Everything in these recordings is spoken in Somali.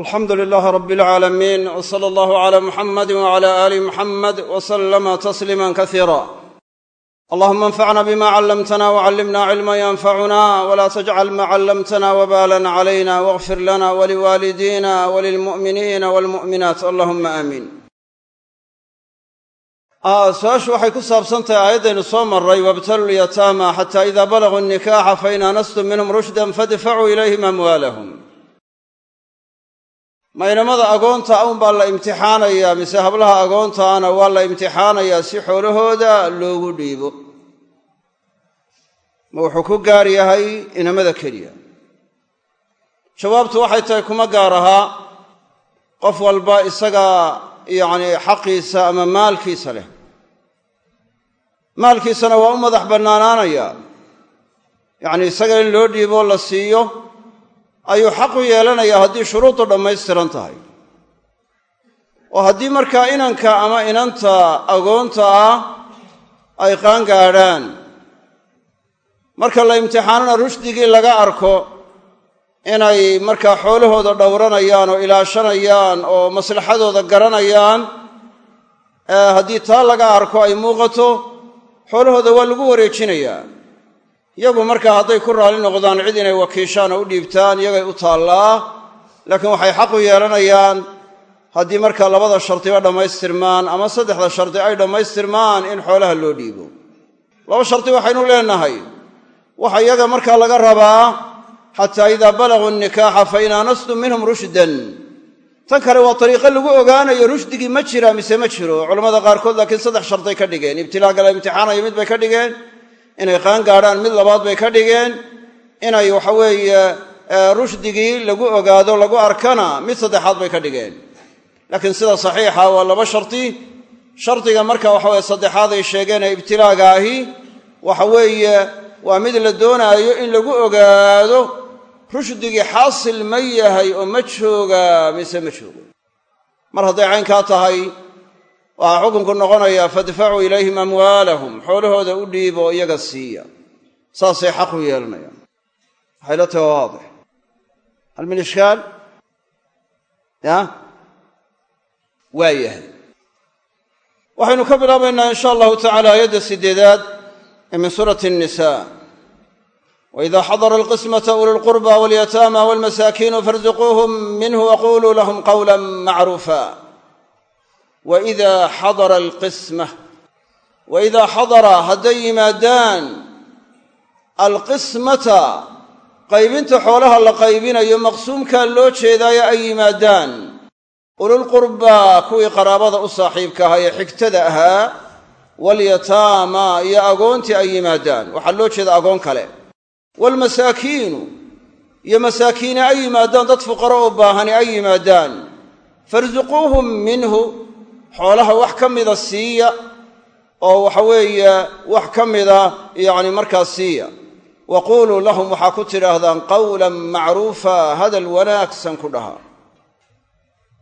alxamdu lilaahi rab alcaalamiin w sala allahu cala muxamadi wcala aali muxamed w salama tasliima kasiira allahuma anfacna bima callamtana wcallimna cilma yanfacuna wla tajcal ma callamtana wbalan calayna wاغfir lana waliwaalidina walilmu'miniina walmu'minaat allahuma aamiin su'aashu waxay ku saabsan tahay aayaddaynu soo maray wabtalu lyataama xata ida balaguu nikaxa fain aanastum minhum rushdan fadfacuu ilayhim amwaalahum maynamada agoonta un baa la imtixaanayaa mise hablaha agoontaana waa la imtixaanayaa si xoolahooda loogu dhiibo. Ma wuxuu ku gaar yahay inamada keliya. Jawaabtu waxay tahay kuma gaar ahaa qof walba isagaa yacni xaqiisa ama maalkiisa leh. Maalkiisana waa u madax bannaanaanaya yacni isaga in loo dhiibo la siiyo ayuu xaq u yeelanayaa haddii shuruudu dhammaystiran tahay. oo haddii markaa inanka ama inanta agoonta ah ay qaangaadhaan marka la imtixaanana rushdigii laga arko inay markaa xoolahooda dhowranayaan oo ilaashanayaan oo maslaxadooda garanayaan haddii taa laga arko ay muuqato xoolahooda waa lagu wareejinayaa iyagu markaa hadday ku raalli noqdaan cid inay wakiishaan u dhiibtaan iyagay u taallaa laakiin waxay xaq u yeelanayaan haddii markaa labada shardiba dhammaystirmaan ama saddexda shardi ay dhammaystirmaan in xoolaha loo dhiibo. Laba shardi waxaynu leenahay. Waxa iyaga markaa laga rabaa xataa idaa balaguu nikaaxa fa in minhum rushdan. Tan kale waa dariiqo lagu ogaanayo rushdigii ma jira mise ma jiro. Culamada qaarkood laakiin saddex sharday ka dhigeen. Ibtilaaga la imtixaanayo mid bay ka dhigeen inay qaan gaadhaan mid labaad bay ka dhigeen inay waxaweeye rushdigii lagu ogaado lagu arkana mid saddexaad bay ka dhigeen. Laakiin sida saxiixa waa laba shardi shardiga marka waxaweye saddexaad ay sheegeen ee ibtilaaga ahi waxa weeye waa mid la doonaayo in lagu ogaado rushdigii xaasil ma yahay oo ma jooga mise ma joogo. Mar hadday caynkaa tahay waxaa xukunku noqonayaa fadfacuu ilayhim amwaalahum. Xoolahooda u dhiib oo iyaga siiya. Saasay xaqu yeelanayaan. Waxay la taha waadix hal min ishkaal ya? Waa waxaynu ka bilaabaynaa in sha allahu tacala aayadda sideedaad ee min suurati nisa waida xadara alqismata uli lqurba walyataama walmasaakiinu farzuquuhum minhu waquluu lahum qawla macruufa waidaa xadara alqisma waidaa xadara hadday yimaadaan alqismata qaybinta xoolaha la qaybinayo maqsuumkaa loo jeedaayo ay yimaadaan ululqurbaa kuwii qaraabada u saaxiibka ahaa ee xigtada ahaa walyataama iyo agoontii ay yimaadaan waxaa loo jeeda agoon kale waalmasaakiinu iyo masaakiine ay yimaadaan dad fuqaro oo baahani ay yimaadaan farsuquuhum minhu xoolaha wax ka mida siiya oo waxa weeye wax ka mida yacni markaa siiya. Wa quuluu lahum waxaa ku tidhaahdaan qawlan macruufa hadal wanaagsan ku dhaha.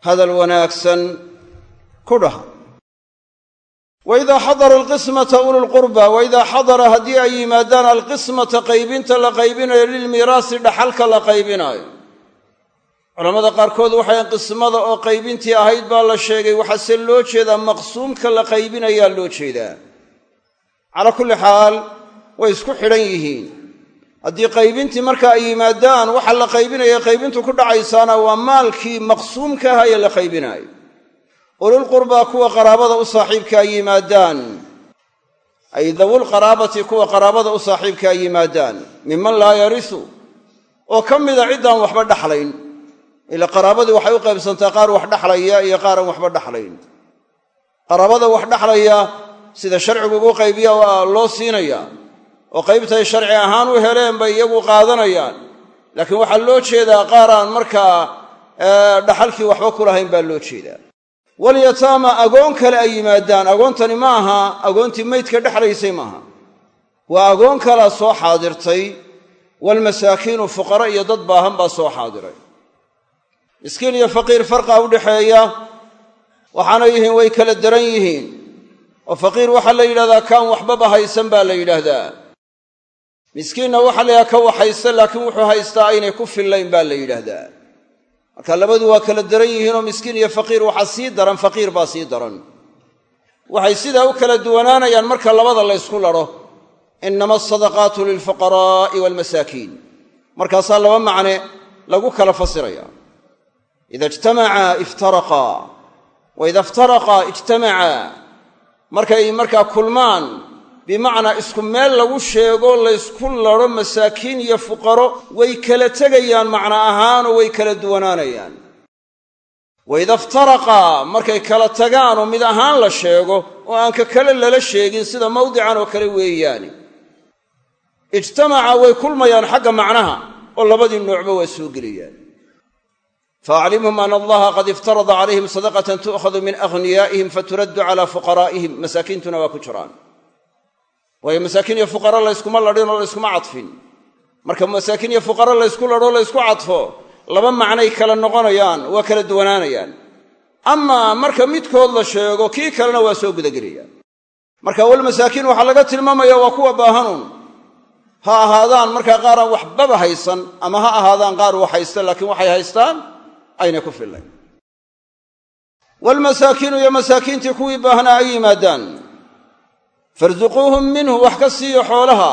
Hadal wanaagsan ku dhaha. Waidaa xadara alqismata ululqurba waidaa xadara haddii ay yimaadaan alqismata qaybinta la qaybinayo lilmiiraasi dhaxalka la qaybinaayo culamada qaarkood waxay qismada oo qaybintii ahayd baa la sheegay waxaase loo jeedaa maqsuumka la qaybinayaa loo jeedaa. Calaa kulli xaal way isku xidhan yihiin. Haddii qaybintii marka ay yimaadaan waxa la qaybinaya qaybintu ku dhacaysaana waa maalkii maqsuumka aha ee la qaybinaayo. Ululqurbaa kuwa qaraabada u saaxiibka ay yimaadaan. Ay dawulqaraabati kuwa qaraabada u saaxiibka ay yimaadaan. Miman laa yarisu oo ka mida ciddaan waxba dhaxlayn ila qaraabadii waxay u qaybsantaa qaar wax dhaxlaya iyo qaaran waxba dhaxlayn. Qaraabada wax dhaxlaya sida sharcigu ugu qaybiya waa loo siinayaa oo qaybtay sharci ahaan u heleen bay iyagu qaadanayaan. Laakiin waxaa loo jeedaa qaaraan markaa dhaxalkii waxba ku lahayn baa loo jeedaa. Walyataama agoon kale ay yimaadaan. Agoontani ma aha agoontii maydka dhexlaysay maaha waa agoon kalaa soo xaadirtay. Waalmasaakiinu fuqara iyo dad baahan baa soo xaadiray miskiin iyo faqiir farqa u dhexeeya waxaana yihiin way kala daran yihiin. Oo faqiir waxaa la yidhahdaa kaan waxbaba haysan baa la yidhaahdaa miskiinna waxaa la ka wax haysta laakiin wuxuu haystaa aynay ku fillayn baa la yidhaahdaa marka labadu waa kala daran yihiinoo miskiin iyo faqiir waxaa sii daran faqiir baa sii daran. Waxay sidaa u kala duwanaanayaan marka labada la ysku ladho inama asadaqaatu lilfuqaraa'i waalmasaakiin markaasaa laba macne lagu kala fasiraya ida ijtamacaa iftaraqaa wa ida iftaraqaa ijtamacaa markay markaa kulmaan bimacnaa isku meel lagu sheego laysku ladho masaakiin iyo fuqaro way kala tegayaan macno ahaanoo way kala duwanaanayaan. Wa ida iftaraqaa markay kala tagaanoo mid ahaan la sheego oo aan ka kale lala sheegin sida mawdican oo kale weeyaani. Ijtamaca way kulmayaan xagga macnaha oo labadii noocba waa soo gelayaan faaclimhum ana allaha qad iftarada calayhim sadaqatan tu'khadu min aghniyaa'ihim faturaddu cala fuqaraa'ihim masaakiintuna waa ku jiraan waayo masaakiin iyo fuqaro layskuma ladhinoo layskuma cadfin marka masaakiin iyo fuqaro laysku ladho laysku cadfo laba macnay kala noqonayaan waa kala duwanaanayaan amaa marka midkood la sheego kii kalena waa soo gudagelayaan marka walmasaakiin waxaa laga tilmaamaya waa kuwa baahanuun ha ahaadaan markaa qaar aan waxbaba haysan ama ha ahaadaan qaar wax haysta laakiin waxay haystaan ayna ku fillayn. Waalmasaakiinu iyo masaakiintii kuwii baahnaa ay yimaadaan. Farsuquuhum minhu wax ka siiya xoolaha.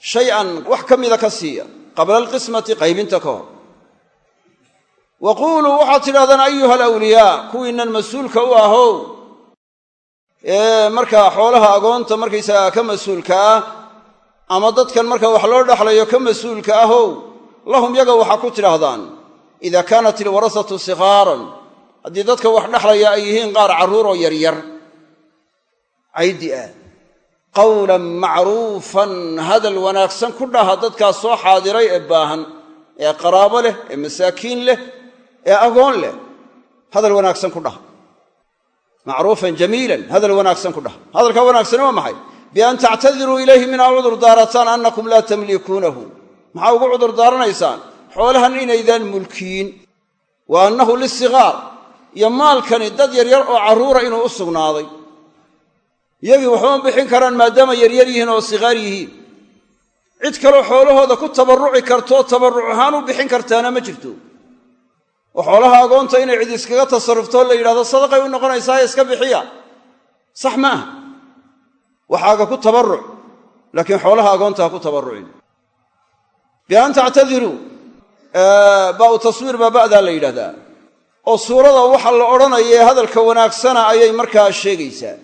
Shay-an wax ka mida ka siiya. Qabla alqismati qaybinta ka hor. Wa quuluu waxaad tidhahdaan ayuha alawliyaa kuwiinnan mas'uulka u ahow. Ee markaa xoolaha agoonta markaysagaa ka mas'uulka ah ama dadkan marka wax loo dhexlayo ka mas'uulka ahow lahum yaga waxaa ku tidhaahdaan ida kaanat ilwarasatu sikaaran haddii dadka wax dhexlaya ay yihiin qaar carruuroo yaryar caydi ah qawlan macruufan hadal wanaagsan ku dhaha dadkaas soo xaadiray ee baahan ee qaraabo leh ee masaakiin leh ee agoon leh hadal wanaagsan ku dhaha. Macruufan jamiilan hadal wanaagsan ku dhaha. Hadalka wanaagsani waa maxay? Bian tactadiruu ilayhi min a cudur daarataan annakum laa tamlikuunahu. Maxaa ugu cudur daaranaysaan xoolahan inaydaan mulkiyin wa annahu lisigaar. Iyo maalkani dad yaryar oo carruura inuu u sugnaaday. Iyagii waxuma bixin karaan maadaama yaryar yihiin oo sigaar yihiin. Cid kaloo xoolahooda ku tabarruci kartoo tabarruc ahaan u bixin kartaana ma jirto. Oo xoolaha agoonta inay cid iskaga tasarruftoo la yidhahdo sadaqay u noqonaysaa iska bixiya. Sax ma aha. Waxaaga ku tabarruc. Laakiin xoolaha agoonta ha ku tabarrucin. Bian tactadiruu baau taswiir baa ba'daa la yidhahdaa. Oo suurada waxa la odhanaya hadalka wanaagsana ayay markaa sheegaysaa.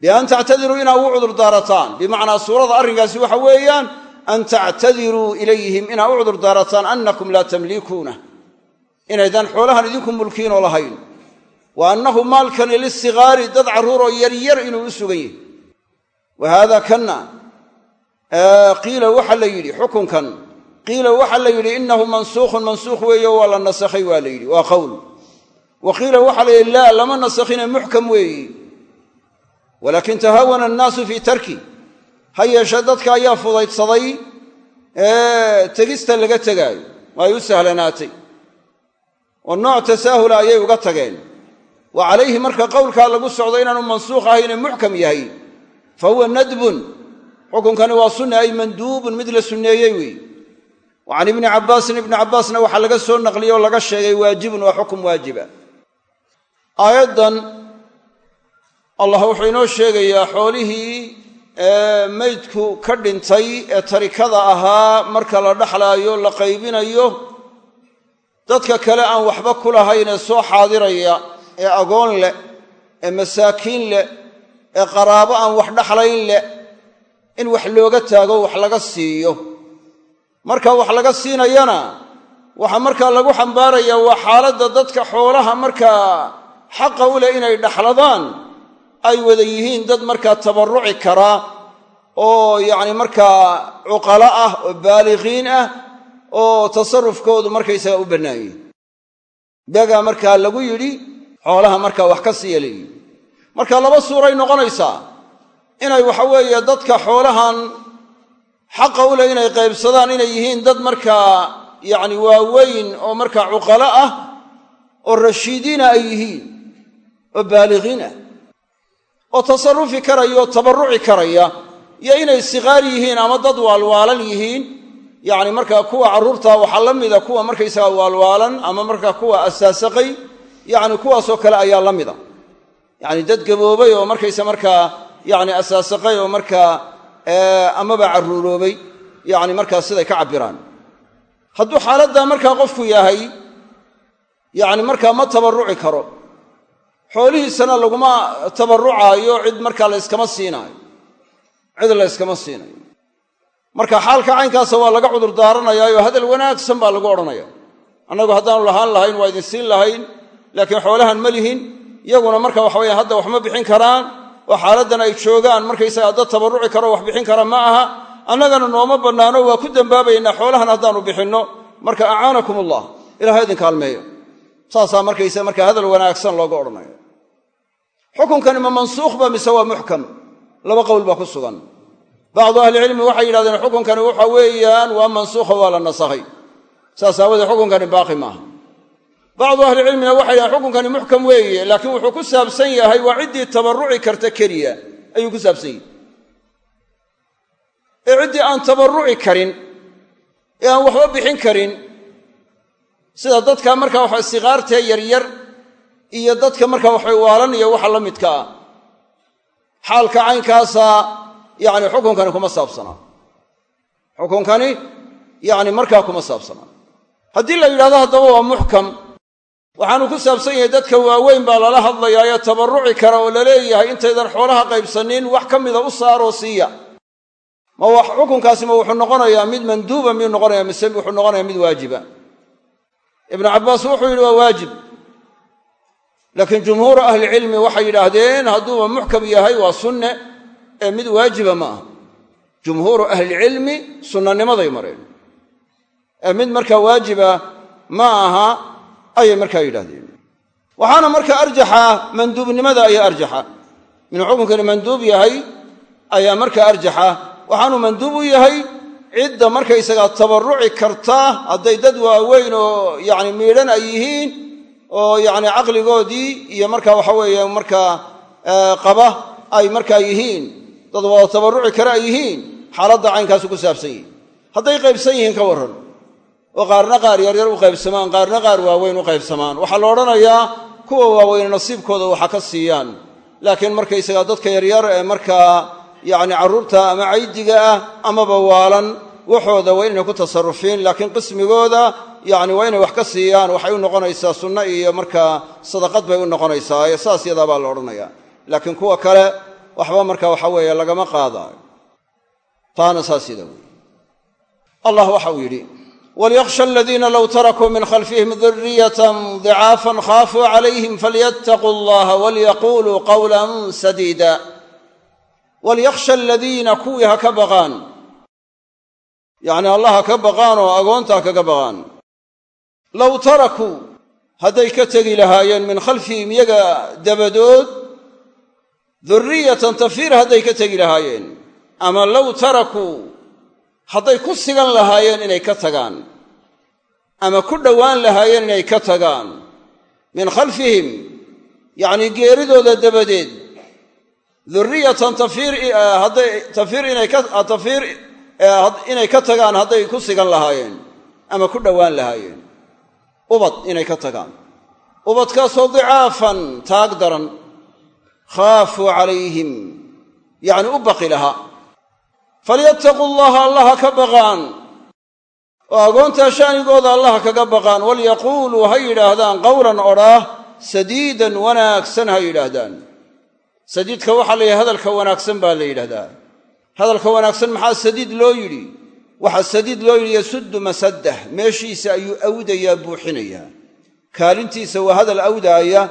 Bian tactadiruu inaa ugu cudur daarataan. Bimacnaa suurada arrinkaasi waxa weeyaan an tactadiruu ilayhim inaa u cudur daarataan annakum laa tamlikuuna inaydaan xoolahan idinku mulkiinoo lahayn. Wa annahu maalkani lisigaari dad carruuroo yaryar inuu u sugan yahy wa haada kanna qiila waxa la yidhi xukunkan qiila waxa la yidhi inahu mansuukhun mansuukh weeyo waa la nasakhay waa la yidhi waa qowl wa qiila waxa la yidhi laa lama nasakhine muxkam weeyi. Walaakin tahaawana annaasu fii tarki ha yeeshe dadka ayaa fudaydsaday tegista laga tegaayo ay u sahlanaatay. Oo nooc tasaahula ayay uga tageen. Wa calayhi marka qowlkaa lagu socdo inaanu mansuukh ahayne muxkam yahay. Fa huwa nadbun xukunkani waa sunna ay manduubun mid la sunneeyey weeye wa can ibni cabbaasin ibni cabbaasna waxaa laga soo naqliyey oo laga sheegay waajibun waa xukum waajiba aayaddan allah wuxuu inoo sheegayaa xoolihii maydku ka dhintay ee tarikada ahaa marka la dhexlaayo la qaybinayo dadka kale aan waxba ku lahayn ee soo xaadiraya ee agoon leh ee masaakiin leh ee qaraabo aan wax dhexlayn leh in wax looga taago wax laga siiyo marka wax laga siinayana waxaa markaa lagu xambaarayaa waa xaaladda dadka xoolaha markaa xaqa u leh inay dhexladaan ay wada yihiin dad markaa tabarruci karaa oo yacni markaa cuqalo ah oo baaliqiin ah oo tasarufkoodu markaysaga u bannaanyay begaa markaa lagu yidhi xoolaha markaa wax ka siiya layidhi marka laba suuray noqonaysaa. Inay waxa weeye dadka xoolahan xaqa u leh inay qaybsadaan inay yihiin dad markaa yacni waaweyn oo markaa cuqalo ah oo rashiidiina ay yihiin oo baaliqiin ah oo tasarufi karaya oo tabarruci karaya iyo inay siqaar yihiin ama dad waalwaalan yihiin yacni markaa kuwa carruurta waxaa la mida kuwa markaysaga waalwaalan ama markaa kuwa asaasaqay yacni kuwaasoo kale ayaa la mida. Yacni dad gaboobay oo markaysa markaa yacni asaasaqay oo markaa amaba carruuroobay yacni markaa siday ka cabbiraan. Hadduu xaaladdaa markaa qofku yahay yacni markaa ma tabarruci karo. Xoolihiisana laguma tabarrucaayo cid markaa layskama siinaayo. Cid layskama siinayo marka xaalka caynkaasa waa laga cudur daaranayaayo hadal wanaagsan baa lagu odhanaya. Annagu haddaanu lahaan lahayn waa idin siin lahayn laakiin xoolahan ma lihin. Iyaguna marka waxa weye hadda wax ma bixin karaan oo xaaladdan ay joogaan. Markaysaga dad tabarruci karo wax bixin kara ma aha. Annagana nooma bannaano waa ku dembaabaynaa xoolahan haddaanu bixinno. Marka acaanakum allah ilaha idin kaalmeeyo. Saasaa markaysa marka hadal wanaagsan looga odhanayo. Xukunkani ma mansuukh ba mise waa muxkam laba qowl baa ku sugan. Bacdu ahlicilmi waxay yidhahdeen xukunkani waxa weeyaan waa mansuukho waa la nasakhay saas aawadee baaqi maaha bacdu ahlicilmina waxay yidhahdeen xukunkani muxkam weeye laakiin wuxuu ku saabsan yahay waa ciddii tabarruci karta keliya. Ayuu ku saabsan yahay. Ee ciddii aan tabarruci karin ee aan waxba bixin karin sida dadka markaa waxa sikaartee yaryar iyo dadka markaa waxay waalanaya waxa la midka ah. Xaalka caynkaasa yacni xukunkani kuma saabsanaa. Xukunkani yacni markaa kuma saabsanaa. Haddii la yidhahdo haddaba waa muxkam waxaanu ku saabsan yahay dadka waaweyn baa lala hadlayaa ee tabarruci kara oo la leeyahay intaydan xoolaha qaybsanin wax ka mida u saaroo siiya. Ma wax xukunkaasi ma wuxuu noqonayaa mid manduuba miyuu noqonaya mise wuxuu noqonayaa mid waajiba? Ibnu cabbaas wuxuu yidhi waa waajib. Laakiin jumhuuru ahlicilmi waxay yidhaahdeen hadduuba muxkam yahay waa sunne ee mid waajiba ma aha. Jumhuuru ahlicilmi sunnanimaday mareen. Ee mid markaa waajiba ma aha ayay markaa yidhahdeen waxaana markaa arjaxa manduubnimada ayaa arjaxa. Inuu xukunkani manduub yahay ayaa markaa arjaxa. Waxaanu manduub u yahay cidda markaysagaa tabarruci karta hadday dad waaweyn oo yacni miidhan ay yihiin oo yacni caqligoodii iyo markaa waxa weeye markaa qaba ay markaa yihiin. Dad wada tabarruci kare ay yihiin xaaladda caynkaasu ku saabsan yihiin hadday qaybsan yihiin ka warran oo qaarna qaar yaryar u qaybsamaan qaarna qaar waaweyn u qaybsamaan. Waxaa la odhanayaa kuwa waaweyne nasiibkooda waxa ka siiyaan. Laakiin markaysagaa dadka yaryar ee markaa yacni carruurta ama caydiga ah amaba waalan waxooda waa inay ku tasarufiin laakiin qismigooda yacni waa inay wax ka siiyaan. Waxay u noqonaysaa sunno iyo markaa sadaqad bay u noqonaysaa. Ee saas yadaa baa la odhanayaa laakiin kuwa kale waxba marka waxa weeye lagama qaadaayo taana saas yada wey allah waxa uu yidhi walyakhsha aladiina low tarakuu min khalfihim duriyatan dicaafan khaafuu calayhim falyattaquu allaha walyaquuluu qawlan sadiida walyakhsha aladiina kuwii ha ka baqaan yacni allah ha ka baqaan oo agoonta ha kaga baqaan low tarakuu hadday ka tegi lahaayeen min khalfihim iyaga dabadood durriyatan tafiir hadday ka tegi lahaayeen ama low tarakuu hadday ku sigan lahaayeen inay ka tagaan ama ku dhowaan lahaayeen inay ka tagaan min khalfihim yacnii geeridooda dabadeed durriyatan tafiir hadday tafiir inay ka tafiir inay ka tagaan hadday ku sigan lahaayeen ama ku dhowaan lahaayeen. Ubad inay ka tagaan. Ubadkaasoo dicaafan taag daran khaafuu calayhim yacni u baqi lahaa falyattaquu allaha ka baqaan. Oo agoontaa shaanigooda allaha kaga baqaan. walyaquuluu ha yidhaahdaan qowlan odhaah sadiidan wanaagsan ha yidhaahdaan. Sadiidka waxaa la yidhaha hadalka wanaagsan baa la yidhahdaa. Hadalka wanaagsan maxaa sadiid loo yidhi? Waxaa sadiid loo yidhi yasuddu masaddah. Meeshiisa ayuu awdayaa buuxinayaa. Kaalintiisa waa hadal awdaaya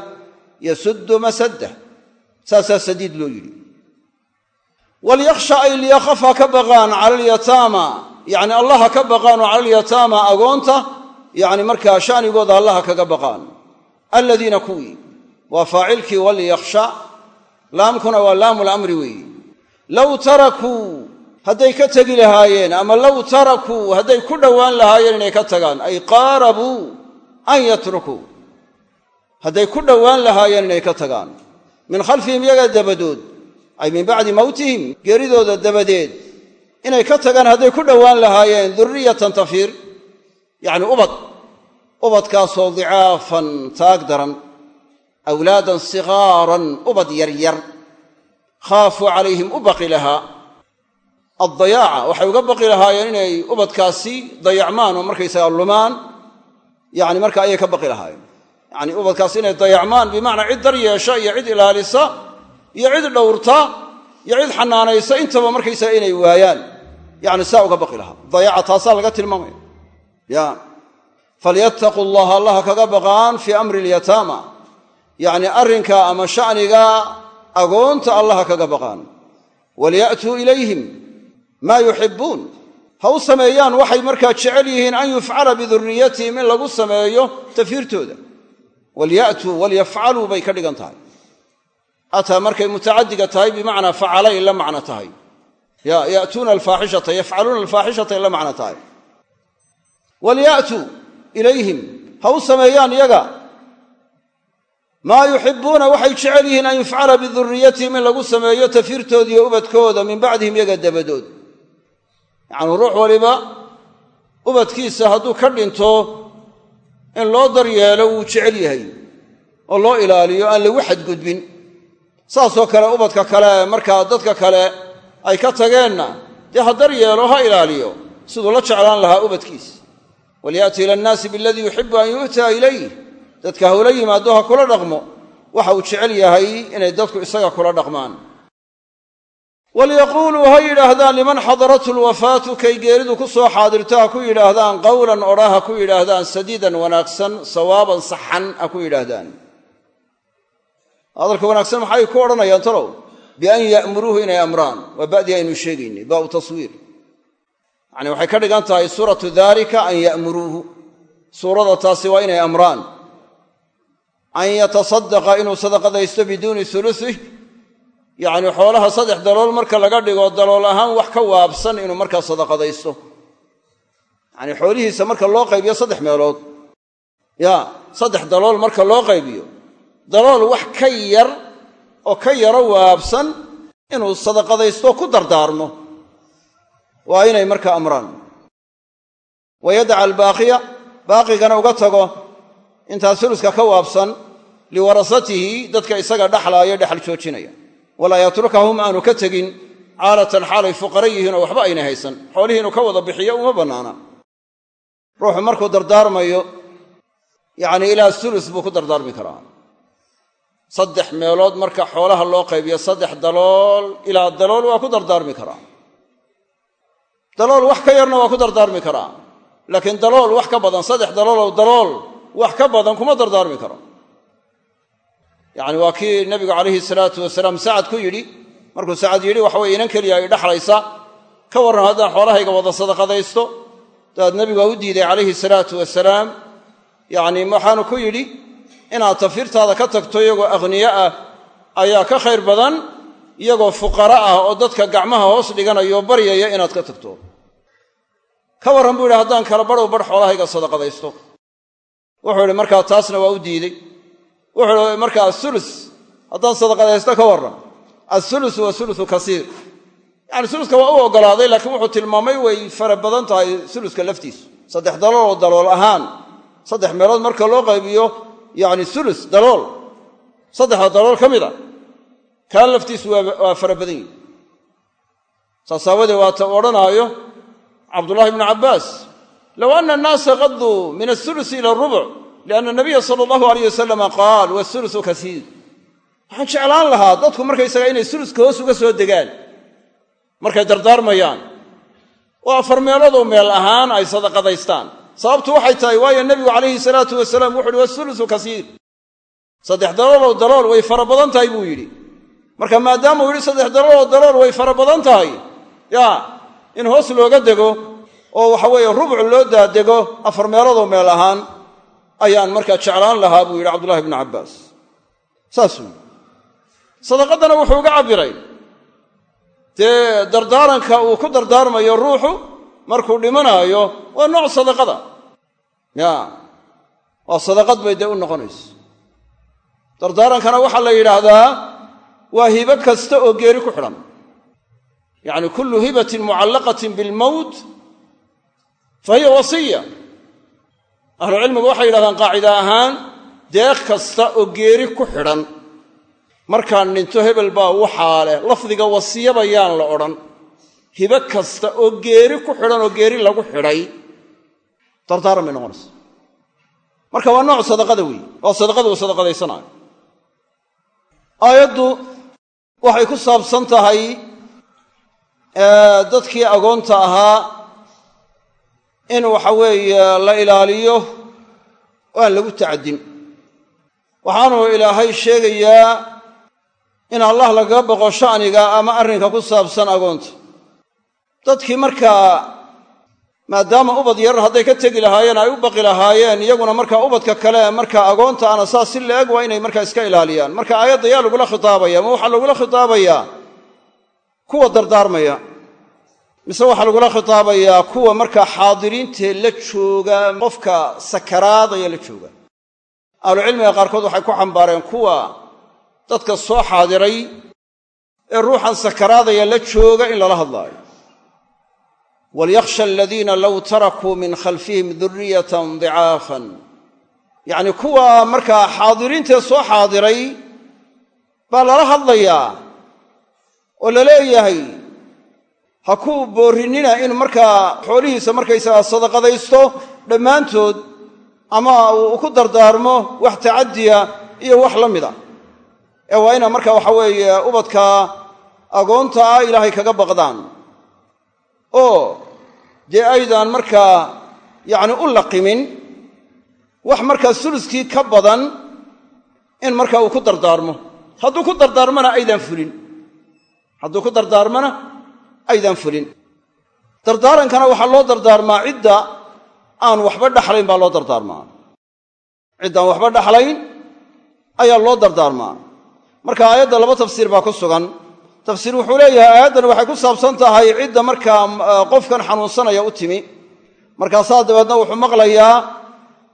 yasuddu masaddah. Saasaa sadiid loo yidhi walyakhsha ay liyaqaf ha ka baqaan cala alyataama yacni allah ha ka baqaan oo cala alyataama agoonta yacni markaa shaanigooda allaha kaga baqaan aladiina kuwii waa faacilkii walyakhsha laamkuna waa laamu lamri weeyi low tarakuu hadday ka tegi lahaayeen ama low tarakuu hadday ku dhowaan lahaayeen inay ka tagaan ay qaarabuu an yatrukuu hadday ku dhowaan lahaayeen inay ka tagaan min khalfihim iyaga dabadood ay min bacdi mowtihim geeridooda dabadeed. Inay ka tagaan hadday ku dhowaan lahaayeen durriyatan tafiir yacni ubad ubadkaasoo dicaafan taag daran awlaadan sigaaran ubad yaryar khaafuu calayhim u baqi lahaa. Addayaaca waxay uga baqi lahaayeen inay ubadkaasi dayacmaan oo markaysaga lumaan yani marka ayay ka baqi lahaayeen. Yani ubadkaasi inay dayacmaan bimacnaa cid dar yeesha iyo cid ilaalisa iyo cid dhowrta iyo cid xanaanaysa intaba markaysaga inay waayaan. Yani saa uga baqi lahaa. Dayaca taasaa laga tilmaamaya. Ya falyattaquu allaha allaha kaga baqaan fii amri lyataama yacni arrinka ama sha'niga agoonta allaha kaga baqaan. Walyatuu ilayhim maa yuxibbuun ha u sameeyaan waxay markaa jecel yihiin an yufcala bidurriyatihim in lagu sameeyo tafiirtooda walyatuu walyafcaluu bay ka ataa markay mutacadiga tahay bimacnaa facalay la macno tahay ya yatuuna alfaaxishata yafcaluuna alfaaxishatay la macno tahay walyatuu ilayhim ha u sameeyaan iyaga maa yuxibbuuna waxay jecel yihiin an yufcala bidurriyatihim in lagu sameeyo tafiirtoodiiyo ubadkooda min bacdihim iyaga dabadood yacnuu ruux waliba ubadkiisa hadduu ka dhinto in loo daryeelo wuu jecel yahay oo loo ilaaliyo aan lagu xadgudbin saasoo kale ubadka kale markaa dadka kale ay ka tageenna dee ha daryeelo ha ilaaliyo siduu la jeclaan lahaa ubadkiisa walyaati ila annaasi biladii yuxibu an yu'taa ilayh. Dadka hawla yimaado ha kula dhaqmo. Waxa uu jecel yahay inay dadku isaga kula dhaqmaan. Walyaquuluu ha yidhaahdaan liman xadarathu lwafaatu kay geeridu ku soo xaadirto ha ku yidhaahdaan qowlan odha ha ku yidhaahdaan sadiidan wanaagsan sawaaban saxan ha ku yidhaahdaan hadalka wanaagsan maxay ku odhanayaan talow? Bian ya'muruuhu inay amraan. Waa ba'dii aynu sheegaynay. Baau taswiir. Yacni waxay ka dhigan tahay suuratu daalika an ya'muruuhu. Suurada taasi waa inay amraan. An yatasadaqa inuu sadaqadaysto biduuni uluih yacni xoolaha saddex dalool marka laga dhigo dalool ahaan wax ka waabsan inuu markaa sadaqadaysto. Yacni xoolihiisa marka loo qaybiyo saddex meelood. Ya saddex dalool marka loo qaybiyo dalool wax ka yar oo ka yaro waabsan inuu sadaqadaysto ku dardaarmo. Waa inay markaa amraan. Wa yadaca albaaqiya baaqigana uga tago intaa suluska ka waabsan liwarasatihi dadka isaga dhaxlaaya dhexal joojinaya. Walaa yatrukahum aanu ka tegin caalatan xaalay fuqara yihiin oo waxba aynay haysan. Xoolihii inuu ka wada bixiyo uma bannaana. Ruuxu markuu dardaarmayo yacni ilaa sulus buu ku dardaarmi karaa saddex meelood marka xoolaha loo qaybiyo saddex dalool ilaa dalool waa ku dardaarmi karaa dalool wax ka yarna waa ku dardaarmi karaa laakiin dalool wax ka badan saddex daloolow dalool wax ka badan kuma dardaarmi karo yacni waa kii nabigu calayhi salaatu wasalaam sacad ku yidhi markuu sacad yidhi waxa weye inan keliya ay dhexlaysa ka warran haddaan xoolahayga wada sadaqadaysto dabeed nebigu waa u diiday calayhi salaatu wasalaam. Yacni waxaanu ku yidhi inaad tafiirtaada ka tagto iyagoo akhniye ah ayaa ka khayr badan iyagoo fuqara ah oo dadka gacmaha hoos dhiganayo baryaya inaad ka tagto. Ka warran buu yidhi haddaan kala badhow badh xoolahayga sadaqadaysto. Wuxuu idhi markaa taasna waa u diidey wuxuu ihi markaa asulus haddaan sadaqadaysto ka warran asulus waa sulusu kasiir. Yacni suluska waa u oggolaaday laakiin wuxuu tilmaamay way fara badan tahay suluska laftiisu. Saddex dalool oo dalool ahaan saddex meelood marka loo qaybiyo yacni sulus dalool. Saddexda dalool ka mid a kaan laftiisu waa fara badan yihi saas waata odhanaayo cabdullahi bnu cabbaas low ana annaasa qaduu min asulus ila arubuc lianna nabiya sala allahu alayh wasalama qaal wasulusu kasiir waxaan jeclaan lahaa dadku markaysaga inay suluska hoos uga soo degaan. Markay dardaarmayaan. Oo afar meeloodoo meel ahaan ay sadaqadaystaan sababtu waxay tahay waayo nebigu calayhi salaatu wasalaam wuxu uhi wasulusu kasiir. Saddex daloolow dalool way fara badan tahay buu yidhi. Marka maadaama uu yidhi saddex daloolow dalool way fara badan tahay yaa in hoos looga dego oo waxa weeye rubuc loo daadego afar meeloodoo meel ahaan ayaan markaa jeclaan lahaa buu yidhi cabdullahi bnu cabbaas. Saasuu yidhi. Sadaqaddana wuxuu uga cabbiray. Dee dardaaranka uu ku dardaarmayo ruuxu markuu dhimanaayo waa nooc sadaqada. Ya waa sadaqad bay dee u noqonayso dardaarankana waxaa la yidhaahdaa waa hibo kasta oo geeri ku xidhan. Yacni kullu hibatin mucallaqatin bilmowt fa hiya wasiya. Ahlucilmigu waxay yidhahdaan qaacida ahaan deeq kasta oo geeri ku xidhan. Markaan dhinto hebel baa waxaa leh lafdiga wasiyaba yaan la odhan hibo kasta oo geeri ku xidhan oo geeri lagu xidhay dardaaran bay noqonaysa. Marka waa nooc sadaqada weeye waa sadaqada uu sadaqadaysanaayo aayaddu waxay ku saabsan tahay dadkii agoonta ahaa in waxa weeye la ilaaliyo oo aan lagu tacadin. Waxaanuu ilaahay sheegayaa in allah lagaga boqo sha'niga ama arrinka ku saabsan agoonta dadkii markaa maadaama ubad yarar hadday ka tegi lahaayeen ay u baqi lahaayeen iyaguna markaa ubadka kale markaa agoonta ana saas si la-eg waa inay markaa iska ilaaliyaan. Marka aayadda yaa lagula khitaabaya ma waxaa lagula khitaabayaa kuwa dardaarmaya. Mise waxaa lagula khitaabayaa kuwa markaa xaadiriintee la jooga qofka sakaraadaya la jooga. Ahlucilmiga qaarkood waxay ku xambaareen kuwa dadka soo xaadiray ee ruuxan sakaraadaya la jooga in lala hadlaayo walyakhsha aladiina low tarakuu min khalfihim duriyatan dicaafan yacni kuwa markaa xaadiriintee soo xaadiray baa lala hadlayaa oo la leeyahay ha ku boorrinina in markaa xoolihiisa markaysagaa sadaqadaysto dhammaantood ama uu ku dardaarmo wax tacaddiya iyo wax la mida ee waa ina marka waxa weeye ubadka agoonta ah ilaahay kaga baqdaan dee aydaan markaa yacni u laqimin wax markaa suluskii ka badan in markaa uu ku dardaarmo. Hadduu ku dardaarmona aydaan fulin. Hadduu ku dardaarmona aydaan fulin. Dardaarankana waxaa loo dardaarmaa cidda aan waxba dhaxlayn baa loo dardaarmaa. Ciddaan waxba dhaxlayn ayaa loo dardaarmaa. Marka aayadda laba tafsiir baa ku sugan tafsiir wuxuu leeyahay aayaddan waxay ku saabsan tahay cidda markaa qofkan xanuunsanaya u timi. Markaasaa dabeedna wuxuu maqlayaa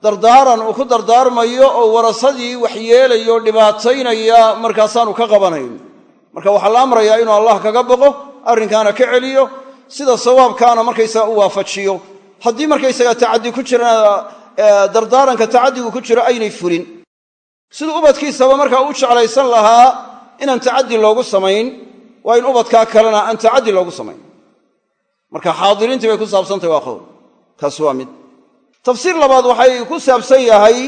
dardaaran uu ku dardaarmayo oo warasadii wax yeelayo dhibaataynaya markaasaanu ka qabanayn. Marka waxaa la amrayaa inuu allah kaga boqo arrinkaana ka celiyo sida sawaabkaana markaysaga u waafajiyo. Haddii markaysaga tacaddi ku jirana dardaaranka tacaddigu ku jiro aynay fulin. Siduu ubadkiisaba markaa u jeclaysan lahaa inaan tacaddi loogu samayn waa in ubadkaa kalena aan tacaddi loogu samayn. Marka xaadiriintii bay ku saabsantahy waa qowl kaas waa mid. Tafsiir labaad waxay ku saabsan yahay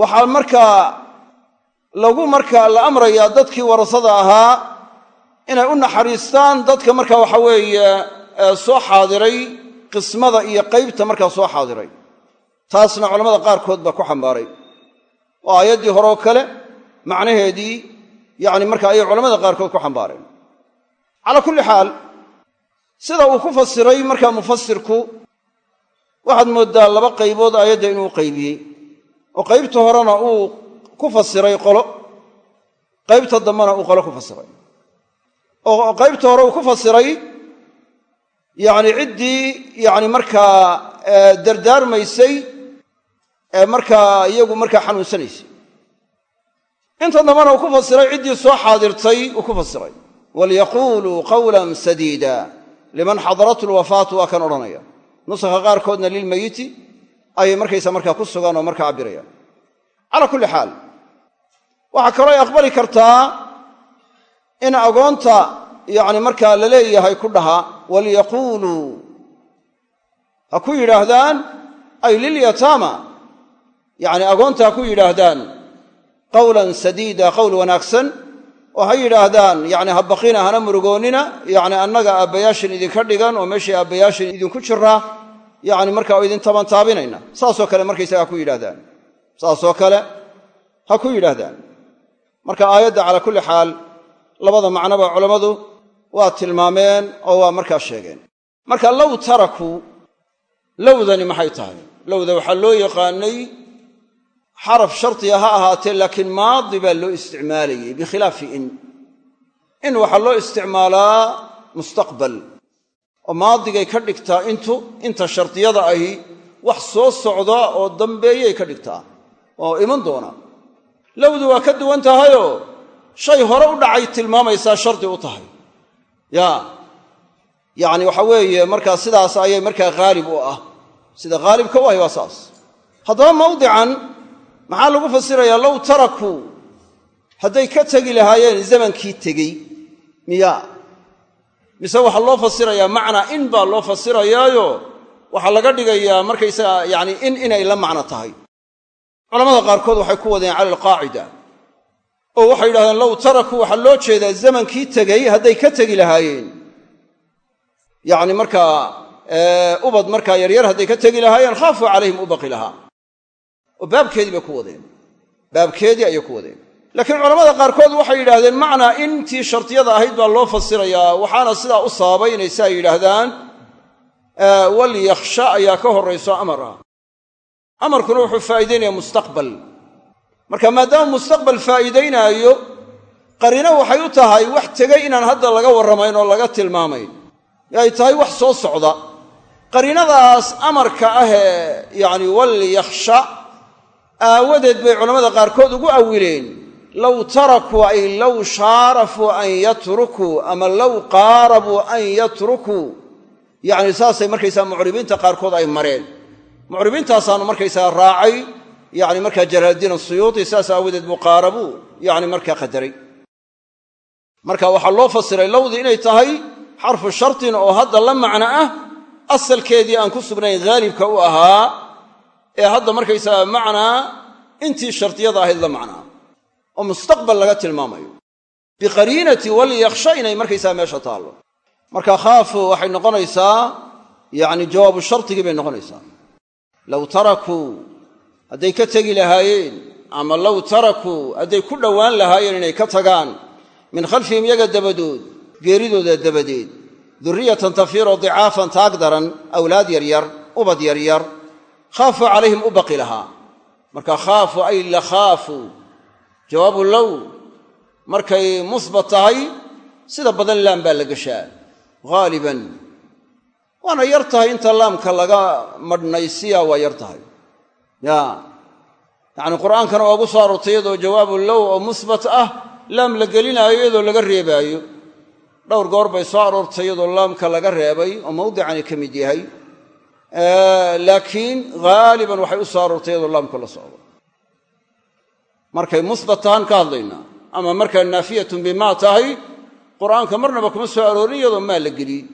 waxaa markaa lagu markaa la amrayaa dadkii warasada ahaa inay u naxariistaan dadka marka waxa weeye soo xaadiray qismada iyo qaybta markaa soo xaadiray. Taasna culamada qaarkood baa ku xambaaray. Oo aayaddii horeoo kale macnaheedii yacni marka ayay culamada qaarkood ku xambaareen. Calaa kulli xaal sida uu ku fasiray markaa mufasirku waxaad mooddaa laba qaybood aayadda inuu qaybiyey. Oo qaybta horena uu ku fasiray qolo qaybta dambena uu qolo ku fasiray. Oo qaybta hore uu ku fasiray yacni ciddii yacni markaa dardaarmaysay ee markaa iyagu markaa xanuunsanaysay inta dambena uu ku fasiray ciddii soo xaadirtay uu ku fasiray. Walyaquuluu qawlan sadiida liman xadarathu lwafaatu waa kan odhanaya. Nusakha qaarkoodna lilmeyiti ayay markaysa markaa ku sugaan oo markaa cabbirayaan. Calaa kulli xaal waxaa kaloo ay aqbali kartaa in agoonta yacni markaa la leeyahay ku dhaha walyaquuluu ha ku yidhaahdaan ay lilyataama yacni agoonta ha ku yidhaahdaan qawlan sadiida qowl wanaagsan oo ha yidhaahdaan yacni ha baqina hana murugoonnina yacni annaga aabbayaashin idinka dhigan oo meeshii aabbayaashin idinku jiraa yacni markaa oo idin tabantaabinayna. Saasoo kale markaysaga ku yidhahdaan saasoo kale ha ku yidhaahdaan. Marka aayadda calaa kulli xaal labada macnoba culammadu waa tilmaameen oo waa markaa sheegeen. Marka low tarakuu lowdani maxay tahay? Lowda waxaa loo yaqaanay xaraf shardiga ha ahaatee laakiin maadi baa loo isticmaalayey bikhilaafi in. In waxaa loo isticmaalaa mustaqbal oo maadigay ka dhigtaa intu inta shardiyada ahi wax soo socda oo dambeeyay ka dhigtaa oo iman doona. Lowdu waa ka duwan tahayoo shay hore u dhacay tilmaamaysaa shardi u tahay. Yaa yacni waxa weeye markaa sidaas ayay markaa haalib u ah. Sida haalibka u ahy waa saas. Haddaba mawdican maxaa lagu fasirayaa low tarakuu hadday ka tegi lahaayeen zamankii tegey. Miya mise waxaa loo fasirayaa macnaa in baa loo fasirayaayo? Waxaa laga dhigayaa markaysaga yani in inay la macno tahay. Culamada qaarkood waxay ku wadeen cala alqaacida oo waxay yidhahdeen low tarakuu waxaa loo jeedaa zamankii tegey hadday ka tegi lahaayeen. Yacni markaa ubad markaa yaryar hadday ka tegi lahaayeen khaafuu calayhim u lahaa oo baabkeedii bay ku wadeen. Baabkeedii ayay ku wadeen. Laakiin culamada qaarkood waxay yidhaahdeen macnaa intii shardiyada ahayd baa loo fasirayaa waxaana sidaa u saabaynaysa ay yidhaahdaan walyakhsha ayaa ka horrayso amar ah amarkuna wuxuu faa'iidaynaya mustaqbal. Marka maadaama mustaqbal faa'iidaynaayo qarino waxay u tahay wax tegay inaan hadda laga warramayn oo laga tilmaamayn. Ay tahay wax soo socda. Qariinadaas amarka ahee yacni walyakhsha aawadeed bay culammada qaarkood ugu awileen low tarakuu ay low shaarafuu an yatrukuu ama low qaarabuu an yatrukuu yacni saasay markaysaa mucribiinta qaarkood ay mareen. Mucribiintaasaanu markaysaa raacay yani markaa jalaaldiin asuyuuti saas aawadeed muqaarabuu yani markaa qadaray. Marka waxaa loo fasiray lowdii inay tahay xarfu shartin oo hadda la macno ah asalkeedii aan ku sugnayn haalibka u ahaa ee hadda markaysaga macnaa intii shardiyada ahayd la macnaa. Oo mustaqbal laga tilmaamayo. Biqariinati walyakhsha inay markaysaa meesha taallo. Marka khaafu waxay noqonaysaa yani jawaabu shardigii bay noqonaysaa. Low tarakuu hadday ka tegi lahaayeen ama low tarakuu hadday ku dhowaan lahaayeen inay ka tagaan min khalfihim yaga dabadood geeridooda dabadeed. Durriyatan tafiiroo dicaafan taag daran awlaad yaryar ubad yaryar khaafuu calayhim u baqi lahaa. Marka khaafuu ay la khaafuu jawaabu low markay musbat tahay sida badan laam baa la geshaa haaliban waana yar tahay inta laamka laga madhnaysiya waa yar tahay. Ya. Yacni qur'aankana waa gu soo aroortay iyadoo jawaabu low oo musbat ah laam la gelinaayo iyadoo laga reebaayo. Dhowr goor bay soo aroortay iyadoo laamka laga reebay oo mawdicani ka mid yahay laakiin haaliban waxay u soo aroortay iyadoo la socdo. Markay musbat ka hadlaynaa ama markaa naafiyatun bimaa tahay qur'aanka marnaba kuma soo aroorin iyadoo maa la geliyey